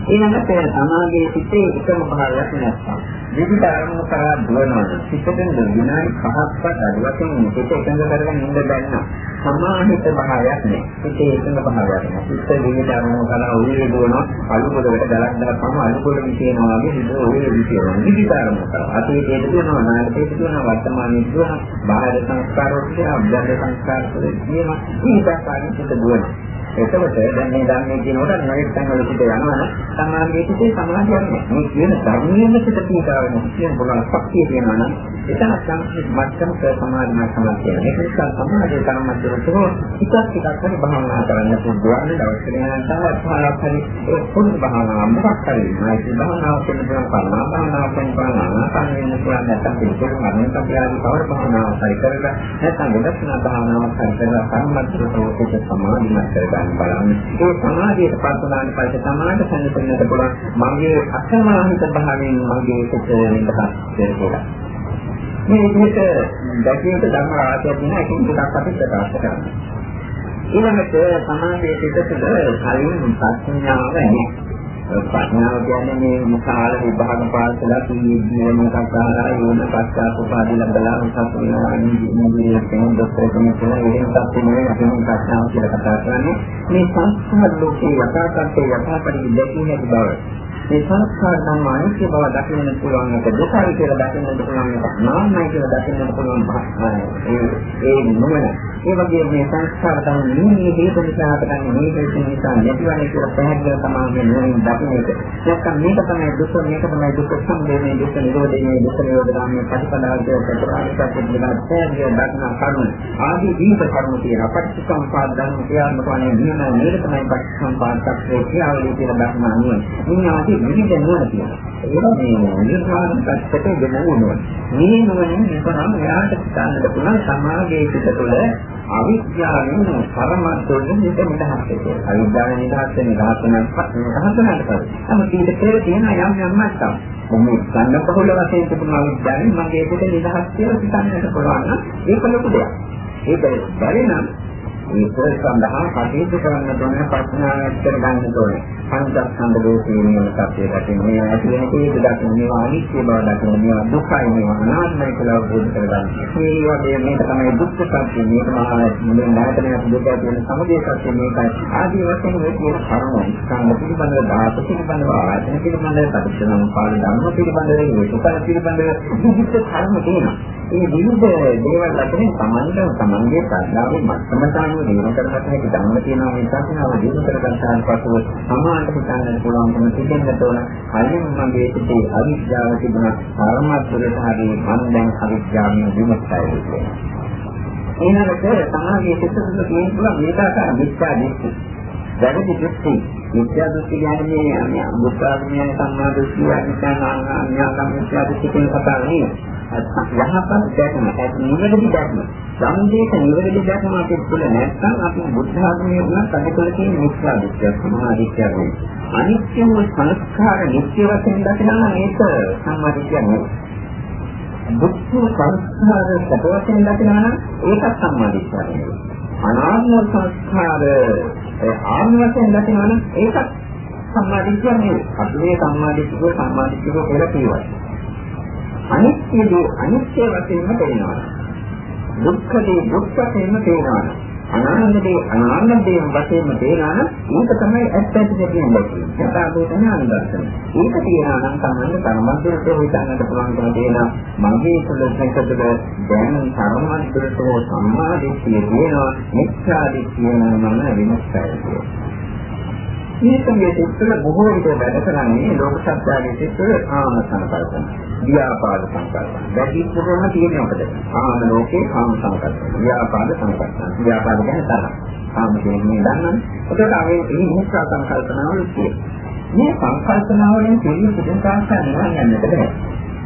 ඊළඟට සමාධියේ සිටේ එකම භාවයක් නැත්නම් විවිධ අරමුණු කරා දුවනවා සිතෙන් විනාඩි 5ක්වත් අඩු වශයෙන් සිත එකඟ කරගෙන ඉන්න බැන්න සමාහිත භාවයක් නෑ. සිතේ එකඟ භාවයක් නෑ. සිත විවිධ අරමුණු කරා උනේ දුවනවා. අලු පොඩකට ගලක් දාපම අලු පොඩ විසිනවා වගේ හිත ඔය විසිනවා විවිධ අරමුණු කරා. අතීතයේ දුවනවා නාගතයේ දුවනවා වර්තමානයේ දුවනවා. බාහිර සංස්කාර වලට අභ්‍යන්තර සංස්කාර වලට කියනවා ඊට පස්සේ දුවනවා. එතකොට දැන් මේ ධර්මයේ කියනකොට නොයෙක් තැන්වල පිට යනවා සමාධියේ පිටේ සමාධියක් නෑ. මේ කියන ධර්මයෙන් පිට පීඩාවෙන කියන බලන ශක්තිය කියනවා නම් එතන සංස්කෘත මට්ටමක සමාධිය සමාධිය. ඒක නිසා සමාධිය තරමතරතෝ ටිකක් ටිකක් හරි භාවනා කරන්න පුළුවන් දවසට යන තවත් පාරක් හරි ඒ පොදු භාවනාව මොකක් හරි මායි භාවනාව කියන දේ කරනවා භාවනාව කියන භාවනාව කන්නේ නැත්නම් නැත්නම් ඒක මරණ කපියාදී කවර භාවනාව හරි කරලා නැත්නම් විදර්ශනා භාවනාව හරි කරලා සම්මතව ඒක සමාධිමත් කරගන්න බලන්න. ඒ සමාධියට පත් වුණාට පස්සේ සමාධි සංකල්පනයට පුළුවන් මගේ අසමාහිත භාවයෙන් මගේ සිත නිදහස් වෙනවා. මේ විදිහට දැකියට ධර්ම රාශියක් තියෙන එකින් ටිකක් අපි ප්‍රකාශ කරනවා. ඊළඟට සමාධියේ සිට තුළ කලින් ප්‍රඥාව නැහැ. ප්‍රඥාව කියන්නේ මේ විශාල විභාග පාසලක් ජීවන කතාවයි වුණ පස්සාපපාදී ලැබලා උසස් වෙනවා නිදිමේ තෙන් දොස්තර කෙනෙක් කියලා වෙනසක් තියෙනවා අපි ප්‍රඥාව කියලා කතා කරන්නේ. මේ සංස්කාර ලෝකේ යථාර්ථයේ යථාපරිදි දැකීමේ බව. මේ සංස්කාර ධර්ම අනිත්‍ය බව දකින්න පුළුවන් එක දුකයි කියලා දකින්නට පුළුවන් එක නාමයි කියලා දකින්නට පුළුවන් ඒ ඒ නුවණ. ඒ වගේ මේ සංස්කාර ධර්ම නිමේ හේතු නිසා අපතන්නේ මේ හේතු නිසා නැතිවන්නේ කියලා පැහැදිලිව තමයි නුවණින් දකින්න එක. නැත්නම් මේක තමයි දුක මේක තමයි දුක සම්බේධනේ දුක නිරෝධයේ දුක නිරෝධ ගාමී ප්‍රතිපදාව කියලා ප්‍රතිපදාවට පිළිබඳ පැහැදිලිව දක්න කරුණ ආදී දීප කරුණු කියන පටිච්චසමුපාද ධර්ම ක්‍රියාත්මක වන්නේ නියම නේද තමයි පටිච්චසමුපාද tattve ක්‍රියාවලිය කියලා දක්න අනුව. මේ ආදී විවිධ නුවණ තියෙනවා. ඒක මේ නිර්වාණ පැත්තට ගෙනවනවා. මේ නුවණින් නිකන් එයාට හිතන්නට පුළුවන් සමාගයේ පිට තුළ අවිද්‍යාවෙන් පරමත්වයෙන් නිත නිදහස් වෙනවා. අවිද්‍යාවෙන් නිදහස් වෙන රහතනක් රහතනක් පස්සේ. නමුත් ඊට පෙර තියෙන යම් යම් මට්ටම්. මොහොම ගන්න බහුල වශයෙන් තිබුණ අවිද්‍යාවෙන් මගේ පිට නිදහස් කියලා හිතන්නට පුළුවන් නම් ඒක ලොකු දෙයක්. ඒක බැරි නම් මේක සඳහා කටයුතු කරන්න ඕන ප්‍රඥාවක් කරගන්න ඕනේ. පංචස්කන්ධ දෝෂයේ නියම සත්‍යය දකින්න මේ ඇති වෙන කේද දකින්න මේ අනිත්‍ය බව දකින්න මේ දුකයි මේ අනාත්මයි කියලා අවබෝධ කරගන්න. මේ වගේ මේක තමයි දුක්ඛ සත්‍ය මේක මහා මේ නැවතනේ දුක කියන සමුදය සත්‍ය මේකයි. ආදී වශයෙන් මේ කියන කර්ම ස්කන්ධ පිළිබඳව ධාතු පිළිබඳව ආයතන පිළිබඳව පරිච්ඡේදම් පාල ධර්ම පිළිබඳව මේ සුඛ පිළිබඳව විවිධ කර්ම තියෙනවා. මේ විවිධ දේවල් අතරින් සමන්ද සමන්ගේ ප්‍රඥාවේ මත්තම අනුව දිනු කරගත හැකි ධර්ම තියෙනවා මේ ප්‍රඥාව දිනු කරගත්තාන් පසුව සමාන්ත හිතන්න පුළුවන්කම තිබෙන්නට ඕන. කලින් මගේ සිටේ අවිද්‍යාව තිබුණා කර්මස්වරට හරි මම දැන් අවිද්‍යාවෙන් විමුක්තයි කියන්නේ. ඊළඟට සමාගයේ සිටුතුල තියෙන පුළුවන් මේකාකාර මිත්‍යා දෘෂ්ටි. වැරදි දෘෂ්ටි. මිත්‍යා දෘෂ්ටි කියන්නේ මේ අමුත්‍රාඥාන සම්මා දෘෂ්ටි අනිත්‍යනාන අන්‍යකම් මිත්‍යා දෘෂ්ටි කියන කතාව නෙවෙයි. යහපත් දැක්ම ඒක නිවැරදි දැක්ම සම්දේශ නිවැරදි දැක්ම අපි තුළ නැත්නම් අපි බුද්ධ ආගමේ වුණත් අපි තුළ තියෙන මිත්‍යා දෘෂ්ටියක් සමාධිත්‍යයක් නෙවෙයි අනිත්‍ය වූ සංස්කාර නිත්‍ය වශයෙන් දකිනවා මේක සම්මාදිට්ඨියක් නෙවෙයි දුක්ඛ සංස්කාර සැප වශයෙන් දකිනවා නම් ඒකත් සම්මාදිට්ඨියක් නෙවෙයි අනාත්ම සංස්කාර ආත්ම වශයෙන් දකිනවා නම් ඒකත් සම්මාදිට්ඨියක් නෙවෙයි. අපි මේ සම්මාදිට්ඨිය සම්මාදිට්ඨිය කියලා කියනවා අනිත්‍යදී අනිත්‍ය වශයෙන්ම පේනවා. දුක්ඛදී දුක් වශයෙන්ම පේනවා. අනානන්දේ අනානන්දේ වශයෙන්ම තේරෙනා ඒක තමයි ඇත්ත ඇති කියන්නේ. යථා භූතන අනුදර්ශන. ඒක තියනවා නම් තමයි ධර්මද්දරට හිතන්නට පුළුවන්කම තියෙනවා. මගේ තුළ සංකතද දැන ධර්මද්දරට සම්මා දිට්ඨිය තියෙනවා. මිත්‍යා දිට්ඨිය නම් වෙනස් කරන්නේ. මේකේ සිත්වල බොහෝ විට වැඩ කරන්නේ ලෝක සත්‍යයේ සිත්වල ආම සංකල්පන. ව්‍යාපාද සංකල්පන. වැඩි පුරම තියෙන්නේ මොකද? ආම ලෝකේ ආම සංකල්පන. ව්‍යාපාද සංකල්පන. ව්‍යාපාද කියන්නේ තරහ. ආම කියන්නේ දන්නන්නේ. ඒකට අපි මේ මුඛ සංකල්පනාවල තියෙන්නේ. මේ සංකල්පනාවලින් පිළිතුරු පුදුම කාර්යයන් යන්නට බෑ.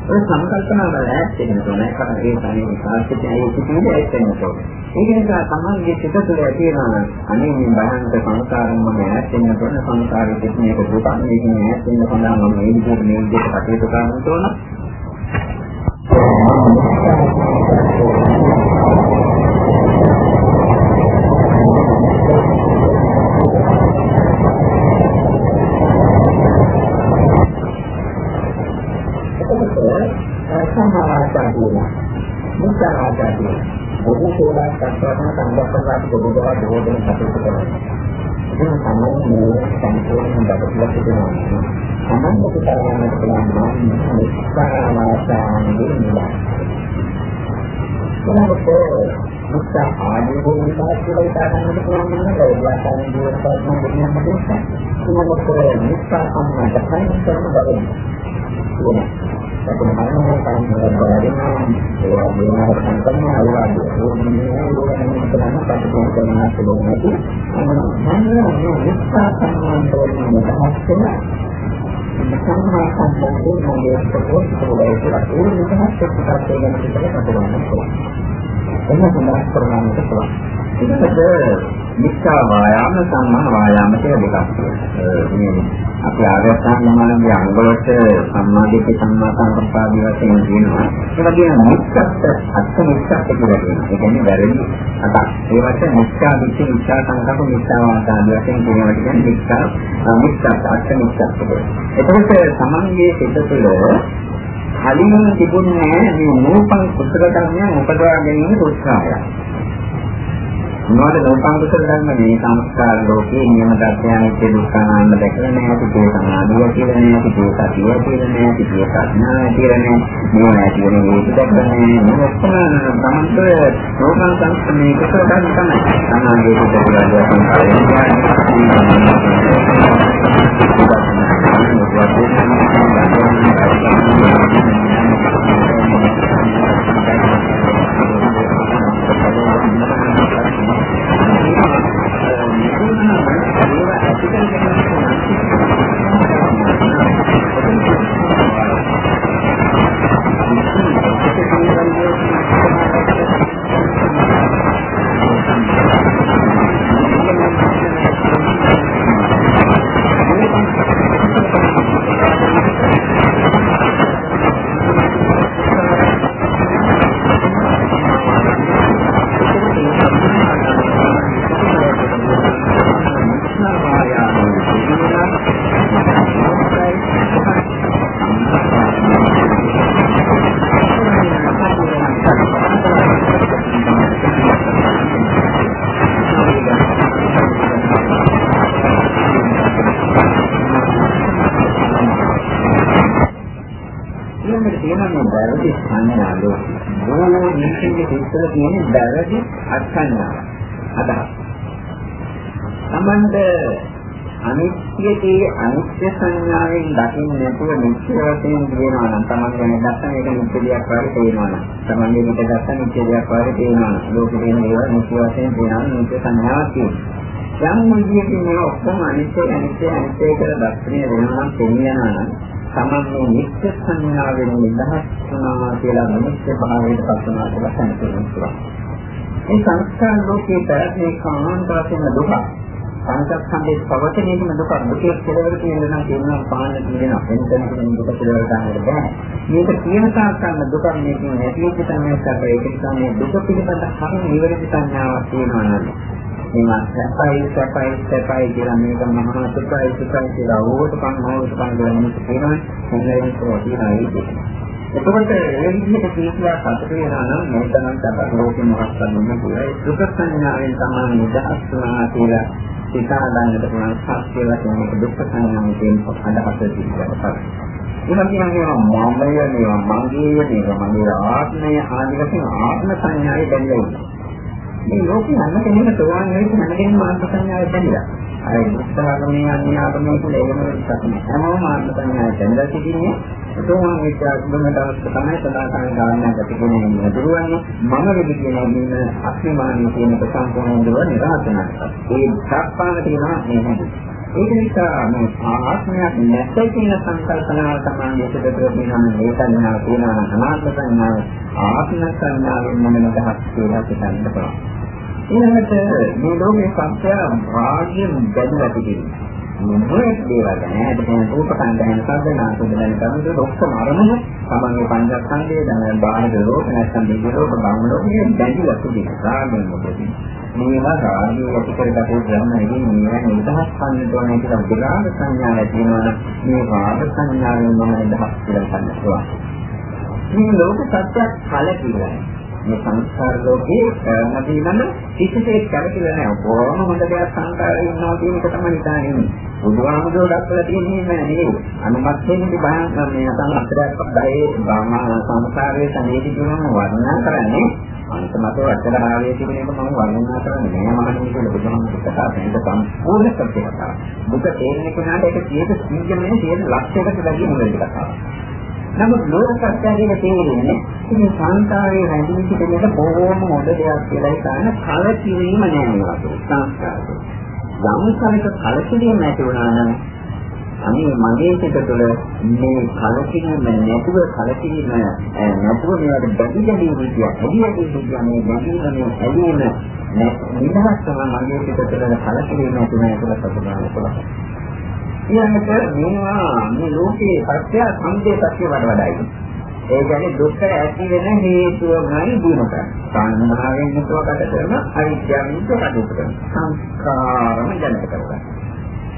ඔය සංකල්පනා වල ඈත් වෙන්න ඕනේ. කරන ඒ තනියම සාහිත්‍යයේ සිටින ඈත් වෙන්න ඕනේ. ඒක නිසා තමන්ගේ සිත තුළ ඇතිවෙන අනේ මේ බයන්ත සංසාරෙන් මම ඈත් වෙන්න ඕන සංසාරයේ සිටින එක දුක මේකෙන් ඈත් වෙන්න සඳහා මම මේ විදිහට මේ විදිහට කටයුතු කරන්න ඕන. පුළුවන් නම් නිස්සාරණාසාරයේ නිලා. එතකොට මුත්‍යා ආදී වූ පාස්කලයි ගන්නට පුළුවන් නම් ඒවාටම දියුණුවක් ගන්න දෙන්න. මොකද නිස්සා සම්මත කයින් කරන බව. අපේ මනෝ සංස්කාරයෙන් ඒවා වෙනවට සංකල්පන අලවාද ඕනේ ඕනේ කරන කටයුතු කරන සුළුමතු මනෝ විස්සා සම්බන්ධව මතහස් කරන සම්මා සංකල්පයේ මොලේ පොතේ පොඩේ කියලා ඒ විදිහට එක්කත් ගැන කිව්වට කටවන්න පුළුවන්. එන්න සඳහන් කරගන්නට පුළුවන්. ඊටපස්සේ මිච්ඡා වායාම සම්මා වායාම කියලා දෙකක් තියෙනවා. අපි ආර්යසත්‍ය මානවයේ අංගවලට සම්මාදිට සම්මා සංකප්පාදී වශයෙන් කියනවා. ඒ වගේම මිච්ඡත් අත්ත මිච්ඡත් කියලා කියනවා. ඒ කියන්නේ වැරදි අතක්. ඒවට මිච්ඡා දිට්ඨි මිච්ඡා සංකප්ප මිච්ඡා වාදාදී වශයෙන් කියනවා කියන්නේ මිච්ඡා මිච්ඡත් අත්ත මිච්ඡත් කියලා. එතකොට සමන්ගේ සිත තුළ කලින් තිබුණේ මේ නූපන් කුසල ධර්මයන් උපදවා ගැනීම උත්සාහය. මොනවද ලෝකං කුසල ධර්ම? මේ සංස්කාර ලෝකේ නියම ධර්මයන් පිළිකානාන්න දැකලා නැහැ. සිතේ සමාධිය කියලා නැහැ. සිතේ සතිය කියලා නැහැ. සිතේ ප්‍රඥාව කියලා නැහැ. මේ ඇතිවෙන මේක දැක්කම මොකක්ද සමන්තර ලෝකං සංස්කෘතික කුසල ධර්ම තමයි. සමාධිය. අනිත්‍යයේ අනිත්‍ය සංඥාවෙන් දකින්න නැතුව නිත්‍ය වශයෙන් කියනවා නම් Taman ගැන දැක්කම ඒක නිත්‍ය දෙයක් වගේ තේරෙනවා නම් Tamanගේ පිට දැක්ක නිත්‍ය දෙයක් වගේ තේරෙනවා නම් ලෝකේ තියෙන ඒවා නිත්‍ය වශයෙන් තේරෙනවා නිත්‍ය සංඥාවක් තියෙනවා. යම් විදියකින් මේ ඔක්කොම අනිත්‍ය අනිත්‍ය අනිත්‍ය කියලා දර්ශනය වෙනවා නම් තේරෙනවා නම් Taman මේ නිත්‍ය සංඥාවෙන් නිදහස් වුණා කියලා නිත්‍ය භාවයට පත් වෙනවා කියලා සංකල්පනවා මේ සංස්කාර ලෝකයේ පැවැත්මේ කාන්තාවකින් දුක. පංචස්කන්ධයේ පවතිනේකම දුක. දුකේ කෙලවර කියන නම් කියනවා පාන්න කියනවා එතන කියන දුක කෙලවර ගන්නට බෑ මේක කියන තාක්කන්න දුක මේ කියන නැති වෙච්ච සංඥාවක් ඒක නිසා මේ දුක පිළිබඳ හරිය නිවැරදි සංඥාවක් තියෙනවා නේද මේ සැපයි සැපයි සැපයි කියලා මේක මහා සුඛයි සුඛයි කියලා ඕකට පන් ඕකට පන් කියලා මේක කියනවා මොනවද කියනවා ඒක එතකොට ඒ විදිහට කීකියා සතුට වෙනවා නම් මේ තරම් තමයි ලෝකෙ මොකක්ද වෙන්නේ කියලා ඒ දුක සංඥාවෙන් තමයි නිදහස් වෙනවා කියලා හිතා ගන්නට පුළුවන් සත්‍ය වශයෙන් මේක දුක් සංඥාවෙන් කියන අදහස පිළිගන්නවා. එහෙනම් කියනවා මමය මේවා මගේ මේවා මගේ ආත්මය ආදී වශයෙන් ආත්ම සංඥාවේ බැඳෙනවා. මේ ලෝකෙ හැම කෙනෙක්ම සෝවාන් වෙච්ච හැම කෙනෙක්ම ආත්ම සංඥාවේ බැඳිලා. අර උත්සාහගමනේ අන්‍ය ආගමේ කියලා එහෙම එකක් හැමෝම ආත්ම සංඥාවේ බැඳලා සිටින්නේ. සෝවාන් වෙච්ච අත්දැකීම දවස් තමයි සදාකාල ගානක් ඇති කෙනෙක් දුරවන්නේ. මම වෙදි කියන මේ අස්මිමානිය කියන ප්‍රසංකෝණය දුර නිරාකරණය. ඒ සත්‍පාන තියෙනවා මේ ඒක නිසා මේ ආත්මයක් නැත්නම් කියන සංකල්පනාව තමයි ඒකද ප්‍රතිනාම මේ සංඥාව තියෙනවා නම් අනාත්ම සංඥාව ආත්ම සංඥාවෙන් මොන නිදහස් කියලා හිතන්න පුළුවන්. ඊළඟට මේ ලෝකේ සත්‍ය රාගයෙන් බැඳලා තිබෙනවා. මොනවද දේවල් ගැන අපිට රූප කන්දයන් සම්බන්ධ සම්බන්ධ කරන ඔක්කොම අරමුණු. සමන්ගේ පංචස්කන්ධයේ දැන් බාහිර රෝග නැත්නම් දිව්‍ය රෝග බාහිර රෝග බැඳිලා තිබෙනවා රාගයෙන් මොකද? මේවා රාගය ඇති කරගත්තේ ධර්මයේ මේවා නිදහස් ගන්න ඕනේ කියලා විරාග සංඥාව තියෙනවා මේ රාග සංඥාවෙන් මම නිදහස් කියලා ගන්න පුළුවන් මේ ලෝක සත්‍යයක් කලකිරෙනවා මේ සංස්කාර ලෝකේ නැතිනම් කිසිසේත් කැමතිලා නැහැ. බොහොම හොඳ දෙයක් සංස්කාරේ ඉන්නවා කියන එක තමයි හිතන්නේ. බුදුහාමුදුරුවෝ දක්වලා තියෙන්නේ නෑ නේද? අනුමත් වෙන්නේ බයන් මේ සංස්කාරයක් බයේ බාමා සංස්කාරයේ සමේදී කියනම වර්ණනා කරන්නේ අන්තමතෝ අච්චරාවේ තිබෙන එක මම වර්ණනා කරන්නේ නෑ මහණෙනි කියලා බුදුහාමුදුරුවෝ කතා කරන සම්පූර්ණ සත්‍ය කතාව. බුක තේරෙන්නේ කොහොමද ඒක 100 100 නේ 100 ලක්ෂයකට වැඩි මුලදී කතාවක්. නමුත් ලෝක සත්‍යයේ තේරෙන්නේ මේ සංකාරයේ රැඳී සිටින බොහෝම හොඳ දෙයක් කියලා හිතන කලකිරීම නෑ මේවා සංස්කාරය. යම් කලක කලකිරීම නැති වුණා නම් අනේ මගේ සිත තුළ මේ කලකිරීම නැතුව කලකිරීම නැතුව මේවට බැඳි බැඳි විදිය ඇලියදී විදිය මේ බැඳීම මේ ඇලීම නිදහස් තමයි මගේ සිත තුළ කලකිරීම නැතුව කියලා සතුටුමත් පුළුවන්. ඊළඟට මේවා මේ ලෝකයේ සත්‍ය සම්දේ සත්‍ය වඩ වඩායි. ඒ කියන්නේ දුක්ඛ ඇති වෙන හේතුවමයි දුනක. සංහාවෙන් හිතුවකට කරන අවිද්‍යාවෙන් කටයුතු කරන සංස්කාරම ජනිත කරගන්න.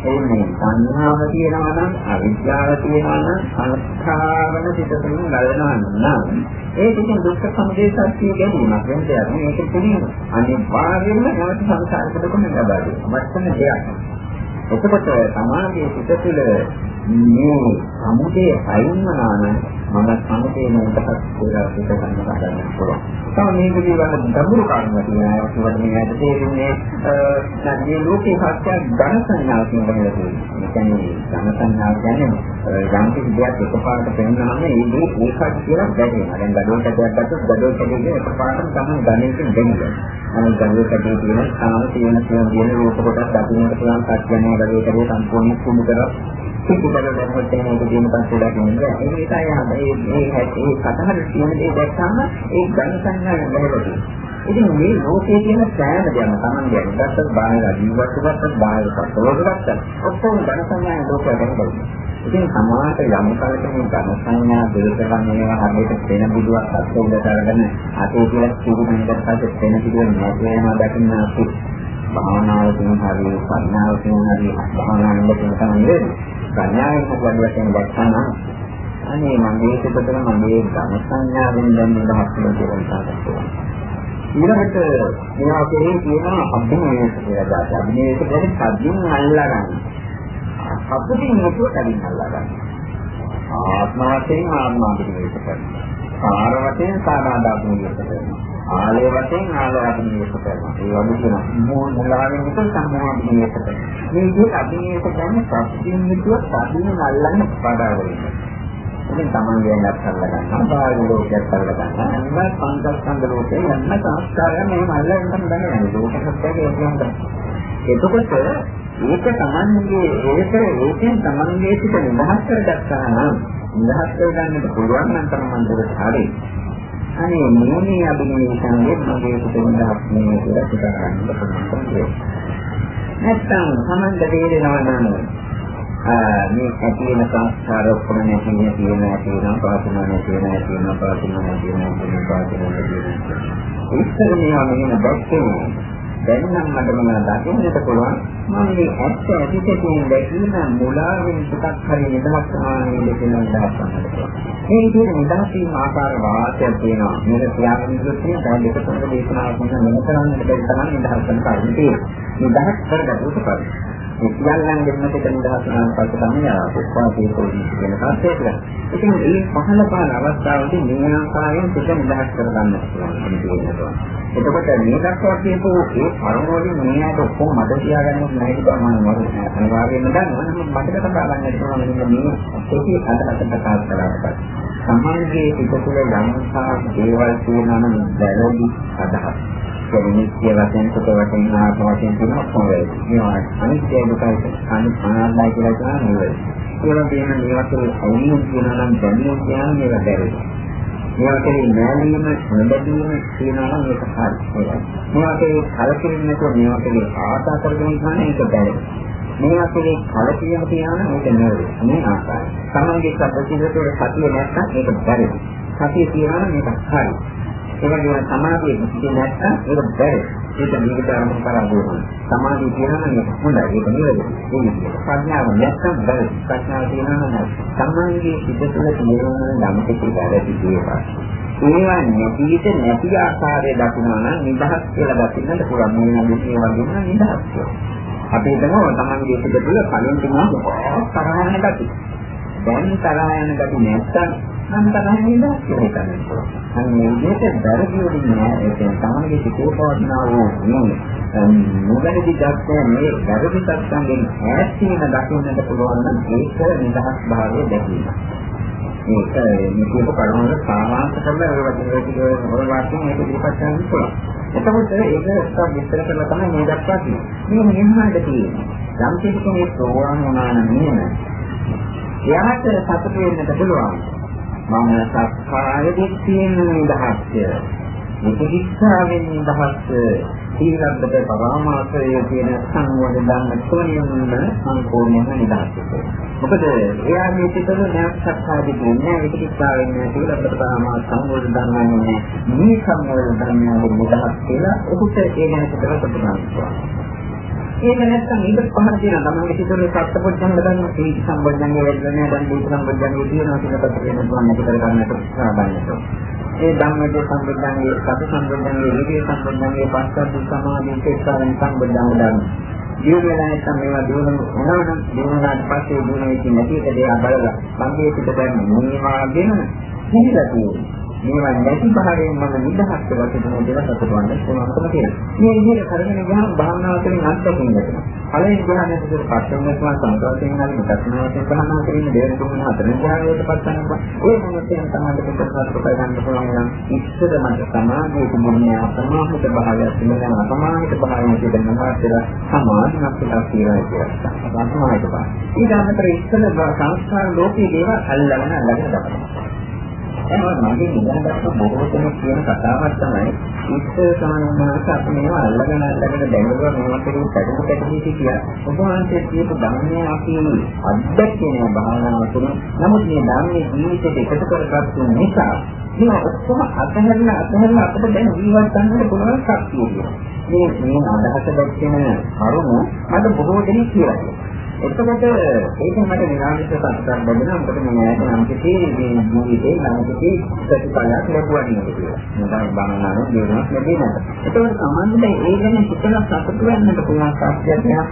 එන්නේ සංහාව තියෙනවා නම් අවිද්‍යාව තියෙනවා නම් සංස්කාරන සිතතුන් ගලනවා නම් ඒ කිසිම දුක්ඛ සමුදය සත්‍ය ගැනීමක් වෙන දෙයක් නෙවෙයි. ඒක පිළිගන්න. අනිවාර්යයෙන්ම නැවත සංසාරයකට කොහොමද ලබා දෙන්නේ? වස්තන දෙයක්. එතකොට සමාධියේ සිට තුළ මේ සමුදේ අයින්වනා නම් මම සමුදේ නේදපත් කියලා සිත ගන්න ගන්න පුළුවන්. තව මේ විදිහට දඹුරු කාරණා තියෙනවා. ඒකට මේ ඇද තේරෙන්නේ මේ ලෝකේ සත්‍ය ධන සංඥාව කියන එක. ඒ කියන්නේ ධන සංඥාව කියන්නේ යම් කිසි දෙයක් එකපාරට පෙන්වනම ඒ දේ ඒකක් කියලා දැනෙනවා. දැන් ගඩොල් කඩයක් ගත්තොත් ගඩොල් කඩේ එකපාරටම තමයි ධනෙකින් දෙන්නේ. අනිත් ගඩොල් කඩේ තියෙන සාම තියෙන තියෙන දින රූප කොටස් දකින්නට පුළුවන් සත්‍යනේ ගඩොල් කඩේ සම්පූර්ණ කුඩු කරලා පිටුබල දැක්කොත් එහෙම කියන පස්සේ දකින්න බෑ. ඒ නිසා මේ මේ මේ කතාවේ තියෙන දේ දැක්කම ඒ ධන සංඥාව බහලදී. ඉතින් මේ ලෝකයේ තියෙන සෑම දෙයක්ම Taman ගැන දැක්කත් බාහිර ජීවිතයකට බාහිර සත්වයකට ඔක්කොම ධන සංඥා ලෝකයට බහලදී. ඉතින් සමාජ යම් කාලයක මේ ධන සංඥා දෙලකන්නේ හරියට වෙන බුදුවක් අත්ව උඩට අරගෙන අතේ කියලා කිව්ව මිනිහට පස්සේ වෙන පිළිවෙල නැති වෙනවා දකින්න අපි භාවනාවකින් හරි ප්‍රඥාවකින් හරි භාවනාවෙන් තමයි වෙන්නේ. සංඥාවෙන් මොකද වශයෙන් දැක්කම අනේ මම මේක පිටතම මගේ ධන සංඥාවෙන් දැන් නිදහස් වෙනවා කියලා හිතාගන්නවා. ඊළඟට මේවා කෙරේ තියෙන අභිනවය කියලා දාත. අභිනවය කියන්නේ සද්දින් අල්ලා ගන්න. සද්දින් නෙතුව කලින් අල්ලා ගන්න. ආත්ම වශයෙන් ආත්මාභිනවය කරනවා. සාර වශයෙන් සාරාදාභිනවය කරනවා. ආලේ වශයෙන් ආලෝකණීය කරනවා. ඒ වගේ කියන මූලාවෙන් විතර සම්මෝහණීය කරනවා. මේ විදිහට අභිනේත කියන්නේ සත්‍යයෙන් විතර සාධින අල්ලන්න පඩා වෙනවා. ඉතින් Taman ගැනත් අල්ල ගන්නවා, බාහිර ලෝකයක් අල්ල ගන්නවා. අනිවාර්ය පංචස්කන්ධ ලෝකේ යන්න සංස්කාරයන් මේ අල්ලගෙන තමයි දැනගන්නේ. ලෝක සත්‍යයේ කියන්නේ. එතකොට ඒක Tamanගේ ඒක ඒකෙන් Tamanගේ සිට නිදහස් කරගත්තා නම් නිදහස් කරගන්නට පුළුවන් නම් තමයි මන්දට හරියි. අනේ මොනේ අභිනේෂන්ගේ මගේ පුතෙන් දහස්නේ කියලා හිතා ගන්න පුළුවන්. නැත්තම් සමන්ද තේරෙනවා නම් මේ ඇති වෙන සංස්කාර ඔක්කොම නැති වෙන තියෙන ඇති වෙන පාතින නැති වෙන ඇති වෙන පාතින නැති වෙන ඇති වෙන පාතින නැති වෙන ඉස්සර මේවා මෙහෙම දැක්කේ දැන් නම් මට මොනවද දකින්නට පුළුවන් මම මේ ඇත්ත ඇතිසෙකින් දැකීම මුලාවෙන් ටිකක් හරි නිදහස් සමානයේ කියන අදහස් ගන්නවා. මේ විදිහට නිදහස් වීම ආකාර වාක්‍යයක් තියෙනවා. මේක කියාගෙන ඉන්නේ දැන් දෙක තුනක දේශනාවක් නිසා මෙන්න කරන්නට බැරි තරම් නිදහස් කරන කාරණේ තියෙනවා. නිදහස් කරගන්න උපකාරයි. ඒ සියල්ලන් දෙන්නට නිදහස් වෙනාන් පස්සේ තමයි ආපස්වාදී පොඩි කියන කාර්යය. ඉතින් මේ පහළ පහළ අවස්ථාවේදී මේ ආකාරයෙන් සිත නිදහස් කරගන්න පුළුවන්. එතකොට මේ දක්වා කියපු ඒ කර්ම වලින් මේ ආයත ඔක්කොම මත තියාගන්න නැහැ කියලා මම අනිවාර්යයෙන්ම දන්නවා. නමුත් මතක තබා ගන්න පුළුවන් මේ ඒකේ අදහස ප්‍රකාශ කළාට සමාජයේ පිට තුළ යම්සා දේවල් තියෙනවා නම් වැරදි අදහස්. නිත්‍ය වශයෙන් සුඛ වශයෙන් ආත්ම වශයෙන් තියෙන ඔක්කොම වෙයි. මේවා අනිත්‍ය දුකයි අනාත්මයි කියලා කියනවා නෙවෙයි. ඒවා තියෙන මේවා තුළ අවුලක් කියනවා නම් දැනුම් කියන්නේ මේවා බැරි. මේවා කෙරේ නෑලීම නොබැදීම කියනවා නම් ඒක හරි. මේවා කෙරේ කලකිරීම නැතුව මේවා කෙරේ ආශා කරගෙන ඉන්න එක බැරි. මේවා කෙරේ කලකිරීම කියනවා මේක නෙවෙයි. මේ ආකාරය. සමන්ගේ සබ්බචිතේ සතිය නැත්නම් ඒක බැරි. සතිය කියනවා නම් මේක හරි. ඒ වගේම සමාධිය කිසි නැත්නම් ඒක බැහැ. ඒක නිවිත ආරම්භ කරගන්න. සමාධිය කියනවා නම් හොඳයි. ඒක නෙවෙයි. ඒක ප්‍රඥාව නැත්නම් බැහැ. ප්‍රඥාව කියනවා නම් සම්මානයේ සිට තුළ තියෙන ධම්මික කියලා තියෙනවා. ඒවා නැතිට නැති ආකාරය දකිනවා නම් නිදහස් කියලා දකින්නට පුළුවන්. මේ නම් මේ වගේම නිදහස් කියලා. අපි හිතමු තමන්ගේ සිට තුළ කලින් තිබුණා තරහ යන ගති. දැන් තරහ යන ගති නැත්නම් නම් තමයි නිදහස් කියලා හිතන්නේ. අන්න මේ විදිහට වැරදි වලින් නෑ ඒක තමයි සිතේ පවත්නා වූ මේ නොවැරදි දක්ෂය මේ වැරදි සත්‍යයෙන් ඈත් වීම දකින්නට පුළුවන් නම් ඒක නිදහස් භාවය දැකීම. මේක මේක කරනකොට සාමාන්‍ය කරලා ඒ වගේ වල වාක්‍යයෙන් මේක ඉදිරිපත් කරන්න පුළුවන්. එතකොට ඒක ස්ථා විස්තර කරලා තමයි මේ දක්වා තියෙන්නේ. මේ මෙහෙමද තියෙන්නේ. යම් කෙනෙකුගේ ප්‍රෝග්‍රෑම් වුණා නම් එයාට සතුට වෙන්නට පුළුවන්. මම සක්කාය දිට්ඨියෙන් නිදහස්ය. විචිකිච්ඡාවෙන් නිදහස්ය. සීලබ්බත පරමාසය කියන සංවද ධර්ම තුනෙන්ම සම්පූර්ණයෙන්ම නිදහස්ය. මොකද එයාගේ පිටත නැත් සක්කාය දිට්ඨිය නෑ විචිකිච්ඡාවෙන් නෑ සීලබ්බත පරමාස සංවද ධර්මයෙන් නෑ. මේ සංවද ධර්මයෙන් නිදහස් කියලා ඔහුට ඒ ගැන හිතලා ප්‍රතිපාදිනවා. ඒක නැත්තම් ඊට පහර තියෙනවා. තමයි සිතුනේ සත්පොච්චංග ගන්න ඒ සම්බොධ්‍යංග වේදනය දැන් දීප සම්බොධ්‍යංග තියෙනවා කියන කට කියන දුන්න නැති කර ගන්නට උත්සාහ ගන්නවා. ඒ ධම්මයේ සම්බොධ්‍යංගයේ සති සම්බොධ්‍යංගයේ විදේ සම්බොධ්‍යංගයේ පස්සද්ධ සමාධි කේසාරෙන් සම්බොධ්‍යංග ගන්න. ජීවන නැත්නම් මේවා දිනු මොනවානම් දිනුනාට පස්සේ දිනු වෙච්ච නැති එක දෙයක් බලලා මගේ පිට දැන් මේවා ගෙන හිහිලා තියෙනවා. මේවා නැති භාවයෙන් මම නිදහස් වෙලා තිබුණා කියලා සතුටුවන්න පුළුවන්කම තියෙනවා. මේ විදිහට කරගෙන ගියාම භාවනාව තුළින් අත්දැකීම් ලැබෙනවා. පළවෙනි ධ්‍යානයේ සිට පස්වෙනි ධ්‍යාන සංකල්පයෙන් හරි මුදස්නාවෙන් භාවනා කිරීම දෙවෙනි තුන්වෙනි හතරවෙනි ධ්‍යානයට පත් වෙනවා. ඔය මොහොතෙන් තමයි පිටපත් කොට ගන්න පුළුවන් නම් ඉස්සර මට සමාධිය තිබුණේ අසමාහිත භාවයක් තිබෙනවා. අසමාහිත භාවයක් තිබෙනවා කියලා සමාධියක් කියලා කියනවා. අසමාහිත භාවය. ඊළඟට ඉස්සර සංස්කාර ලෝකයේ දේවල් අල්ලගෙන අල්ලගෙන ගන්නවා. එහෙනම් මගේ නිදාගත්ත බොහෝ දෙනෙක් කියන කතාවක් තමයි ඉස්සර සාමාන්‍යයෙන් අපි මේවා අල්ලගෙන අල්ලගෙන දැඟලුවා මේවා කෙරෙහි පැටලු පැටලී සිටියා. ඔබ වහන්සේ කියපු ධර්මයේ අපි අත්දැකීම භාවනාව තුළ නමුත් මේ ධර්මයේ ජීවිතයට එකතු කරගත්තු නිසා මේ ඔක්කොම අතහැරලා අතහැරලා අපිට දැන් ජීවත් වෙන්න පුළුවන් ශක්තිය මේ මේ අදහස දැක්කම කරුණු මට බොහෝ දෙනෙක් කියලා තියෙනවා. එතකොට ඒක මට විනාශක සත්‍යයක් බඳිනවා මොකද මේ ඇයට නම් කිසි මේ ජීවිතේ නම් කිසි ප්‍රතිඵලයක් ලැබුවා නෙවෙයි කියලා. මොකද බණනාන දිනුවක් ලැබෙනවා. ඒකෝට සම්බන්ධයෙන් ඒ ගැන හිතලා සතුටු වෙන්නට පුළුවන් සත්‍යයක් මේ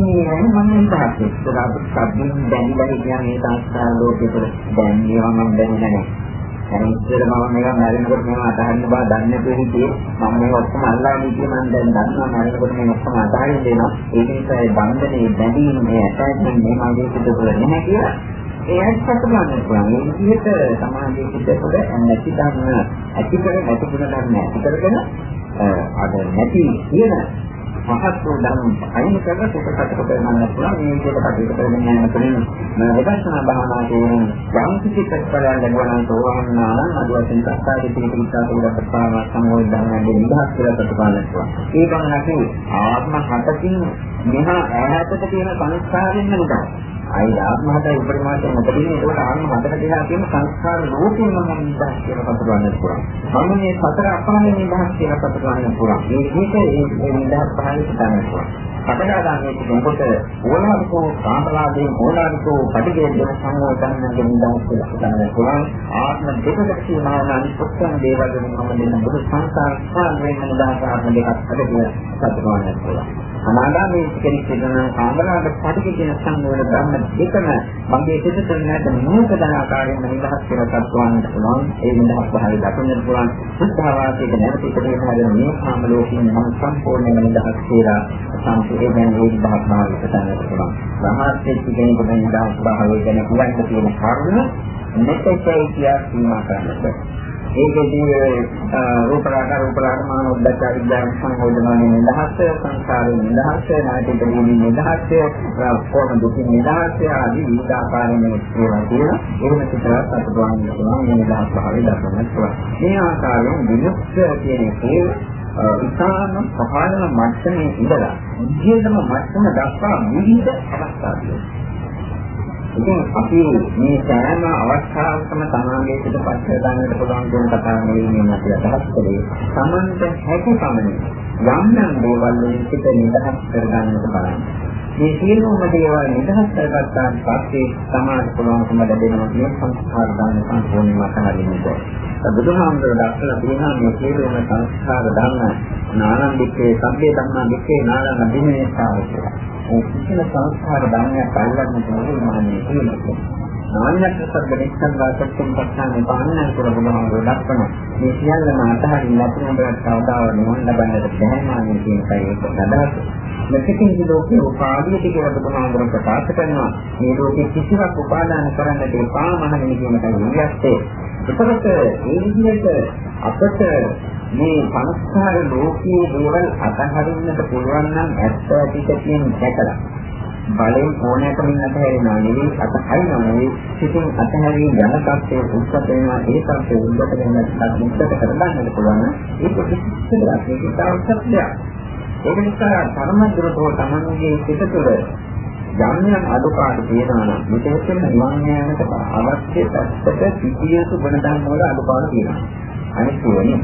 මේ මම හිතන්නේ. ඒක අපිට සම්බන්ධ දැනিলা කියන්නේ සංස්කාර ලෝකෙට දැන් මේවා මම දැනන්නේ නැහැ. දැන් ඉස්සර මම මේවා මැරෙනකොට මේවා අතහරින්න බා දන්නේ නැතුව හිටියේ. මම මේ ඔක්කොම අල්ලාගෙන හිටියේ මම දැන් දන්නවා මැරෙනකොට මේ ඔක්කොම අතහරින්න දෙනවා. ඒ නිසා ඒ බන්ධනේ බැඳීම මේ ඇටැච්මන්ට් මේ මගේ සිද්ධ කරන්නේ නැහැ කියලා ඒ ඇත්තට ගන්න පුළුවන් ඒ විදිහට සමාජයේ සිද්ධ කර නැති ධර්ම ඇති කර නැති ගුණ ධර්ම ඇති කරගෙන අද නැති කියන පහත් වූ ධර්ම අයින් කරලා සුඛකට කරගන්න පුළුවන් මේ විදිහට කටයුතු කරගෙන යන තුලින් විපස්සනා භාවනා කියන යම් කිසි ප්‍රතිඵලයක් ලැබුණා නම් සෝවාන්නා නම් අද වශයෙන් සත්‍යයේ තියෙන විචාර කියලා ප්‍රස්තාව සම්මෝධ ධර්මයෙන් නිදහස් කියලා ප්‍රතිපාදනය කරනවා. ඒ ගමනදී ආත්ම හතකින් මෙහා ඈතට තියෙන සංස්කාරයෙන් නිදහස්. අයි ආත්මහතයි උපරිමාතේ මොකදනේ ඒකට ආත්ම හතර කියලා කියන සංස්කාර ලෝකෙම මම නිදහස් කියලා කතරවන්න පුළුවන්. මම මේ සතර අපායේ නිදහස් කියලා කතරවන්න පුළුවන්. මේක ඒ නිදහස් පහළ හිතන්න පුළුවන්. කටකාදාන්නේ කියනකොට ඕලාරිකෝ කාමලාදී ඕලාරිකෝ පටිගේ දෙන සංවර්ධනයෙන් නිදහස් කියලා හිතන්න පුළුවන්. ආත්ම දෙකකට සීමා වන අනිත්‍යයන් දේවල් වලින් මම දෙන බුදු සංස්කාර සාමයෙන් නිදහස් ආත්ම දෙකක් අද කියලා කතරවන්න පුළුවන්. අනාගාමී කෙනෙක් කියන කාමරාග පටික කියන සංවර ධර්ම දෙකම මගේ සිත තුළ නැත නූතන ආකාරයෙන් නිදහස් කියලා තත්වන්න පුළුවන්. ඒ නිදහස් භාවය දක්වන්න පුළුවන්. සුද්ධාවාසයේ නැවත ඉදිරියට හැදෙන මේ කාම ලෝකයෙන් මම සම්පූර්ණයෙන්ම නිදහස් කියලා සම්පූර්ණයෙන් මේ විභාග භාවයට ගන්නට පුළුවන්. රහත් කෙනෙකුට නිදහස් භාවය ගැන කියන්න තියෙන කරුණ මෙතෙකයි කියා සීමා කරන්නට ඒකදී රූපරාග රූපරාග මාන උද්දච්ච විද්‍යාව සංයෝජනයේ නිදහස සංස්කාරයේ නිදහස නාටිකයේ නිදහස කොහොම දුකින් නිදහස ආදී විවිධ ආකාරයෙන් ඒවා කියලා එහෙම සිතවත් අතුරුවන් පුළුවන් මේ නිදහස් භාවය දක්වන්න පුළුවන්. මේ ආකාරයෙන් විමුක්ත කියන එකේ ඉතාම පහළ මට්ටමේ ඉඳලා විද්‍යාත්මක මට්ටම දක්වා විවිධ අවස්ථා තියෙනවා. ඉතින් අපි මේ සෑම අවස්ථාවකම තමාගේ සිට පස්සේ ගන්නට පුළුවන් කියන කතාව නෙවෙයි මේ අපි අදහස් කළේ. Tamanta හැකි පමණින් යම් යම් දේවල් වලින් සිට නිදහස් කරගන්නට බලන්න. මේ සියලුම දේවල් නිදහස් කරගත්තාන් පස්සේ සමාජ පුළුවන්කම ලැබෙනවා මේ සංස්කාර දාන සම්පූර්ණයෙන්ම අතහරින්නට. බුදුහාමුදුරුවෝ දක්වලා තියෙනවා මේ සියලුම සංස්කාර දාන නානන්දිකේ සබ්බේ ධම්මා විකේ නානන බිනේසාව කියලා. ඒ කිසිම සංස්කාර දානයක් අල්ලන්න පුළුවන් කියන්නේ. නානයක් සබ්බ නිස්සං වාසත්තම් පස්සානේ පාන්නන් කියලා බුදුහාමුදුරුවෝ දක්වනවා. මේ සියල්ලම අතහරින්න නැතුව කවදාවත් නිවන් ලබන්නට බැහැ මානේ කියන එකයි ඒක අදහස. මෙතකින් ලෝකේ උපාදීති කියලා බුදුහාමුදුරන් ප්‍රකාශ කරනවා. මේ ලෝකේ කිසිවක් උපාදාන කරන්නට එපා මහණෙනි කියන එකයි ඉස්සේ. එතකොට මේ විදිහට අපට මේ සංස්කාර ලෝකයේ දේවල් අතහරින්නට පුළුවන් නම් ඇත්ත ඇතිට කියන දැකලා බලෙන් ඕනෑකමින් අතහැරෙනවා නෙවෙයි අතහරිනවා නෙවෙයි සිතින් අතහැරී යන තත්ත්වයේ උත්සත වෙනවා ඒ තත්ත්වයේ උද්දත වෙන තත්ත්වයට කරගන්නට පුළුවන් ඒක කිසිසේත් ඒක සත්‍යයක් ඒක නිසා ධර්මද්‍රතෝ තමන්ගේ සිත තුළ යම් යම් අඩුපාඩු තියෙනවා නම් මෙතෙන් නිවන් යාමට අවශ්‍ය පැත්තට සිටියසු ගුණධර්ම වල අඩුපාඩු තියෙනවා. අනිත් වෙන්නේ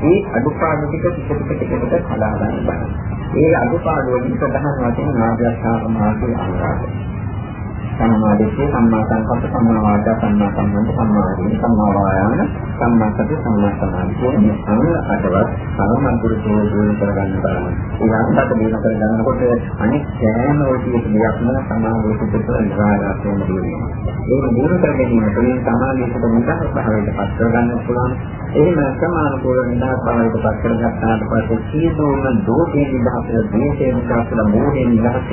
මේ අඩුපාඩු ටික ටික ටික ටික ටික හදා ගන්න බෑ. ඒ අඩුපාඩු වලින් ප්‍රධාන වශයෙන් නාග්‍යස්ථාන මාර්ගය අනුරාධ. සම්මාදිට්ඨිය සම්මා සංකප්ප සම්මා වාචා සම්මා සම්බන්ධ සම්මා ආජීව සම්මා වායාම සම්මා සති සම්මා සමාධි කියන මේ අනුල අටවත් සමන්තුරු තෝරන කරගන්න බලන්න. ඒ අන්තක දින කරගන්නකොට අනෙක් සෑම ඔයතියක දෙයක්ම සමාධියට පිටත නිරායාසයෙන් දිනෙනවා. ඒක දිනු කර ගැනීම තුළින් සමාධියට මුදල් භාවයට පත් කරගන්න පුළුවන්. එහෙම සමානුකූල නිදහස් භාවයට පත් කරගත්තාට පස්සේ සියලුම දෝෂේ නිදහස් දේශේ නිදහස් මොහේ නිදහස්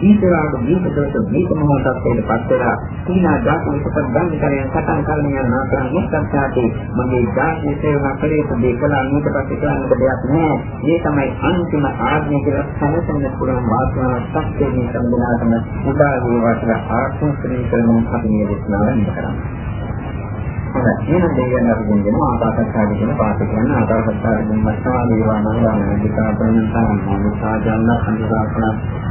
ඊතරාට දීපදෝෂ දීප මොහොතක් තත්ත්වයට පත් වෙලා සීනා ධාතු උපත ගන්න කරගෙන සතන් කලින් යන ආකාර මුක්තත්‍යාටි මගේ ධාතු සේවනා කරේ තේ කළා. ඊට පස්සේ කරන්නට දෙයක් නෑ මේ තමයි අන්තිම ආඥය කියලා සැලසෙන්න පුළුවන් වාසනාවක් සත්‍යයේ සම්බුනාතම උදා වේවා කියලා ආශිර්වාද කරන අපි මේ දේශනාව කරන්නේ හොඳයි. එහෙනම් දෙවියන් අපි දෙන්නෙම ආකාශත්තාදී කියන පාඩක කරන ආකාශත්තාදී කියන මස්සා දේවානං ගාමිකාපරණ සාමෝනිසාජන්න සම්ප්‍රාප්තන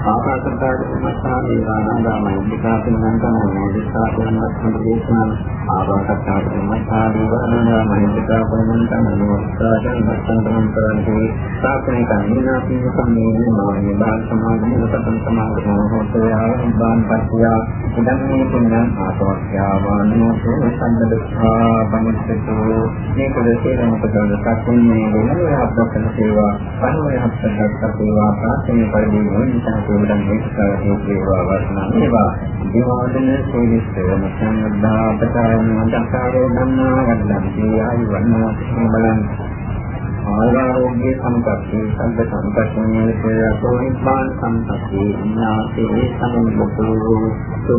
ආකාශත්තාදී කියන මස්සා දේවානං ගාමිකාපරණ සම්ප්‍රාප්තන සම්ප්‍රේෂණ ආකාශත්තාදී කියන මස්සා දේවානං ගාමිකාපරණ සම්ප්‍රාප්තන සම්ප්‍රාප්තන කරන්නේ සාපනේ කන්නා පින සම්මේලන මාන්නේ බාල සමාධිය සතන් සමාධිය හොතේ ආවම්බාන් පත්‍යා ඉදන් මේ පුණ්‍යං ආතෝක්ඛ්‍යාවානෝ සම්බදස්සා පමුච්චතු මේ ප්‍රදේශයේ මොකදද සක්ුන්නේ වෙන අපදකන සේවා පනෝය හත්සක් සේවා ප්‍රාථමික පරිදි මොනිසා තෝරන මේකතාවේ සේවා වර්ණනා සේවා දිවාදන සේවිස්තව මසන්නදා අපතරණ දක්කාරෝ ධම්මා වන්දන්ති. ආයු වන්නා බලං ආරෝග්‍ය සම්පatti සම්ප සම්පatti නිරතෝ නිබ්බාන සම්පatti ඥාතේ සම්බුද්ධෝ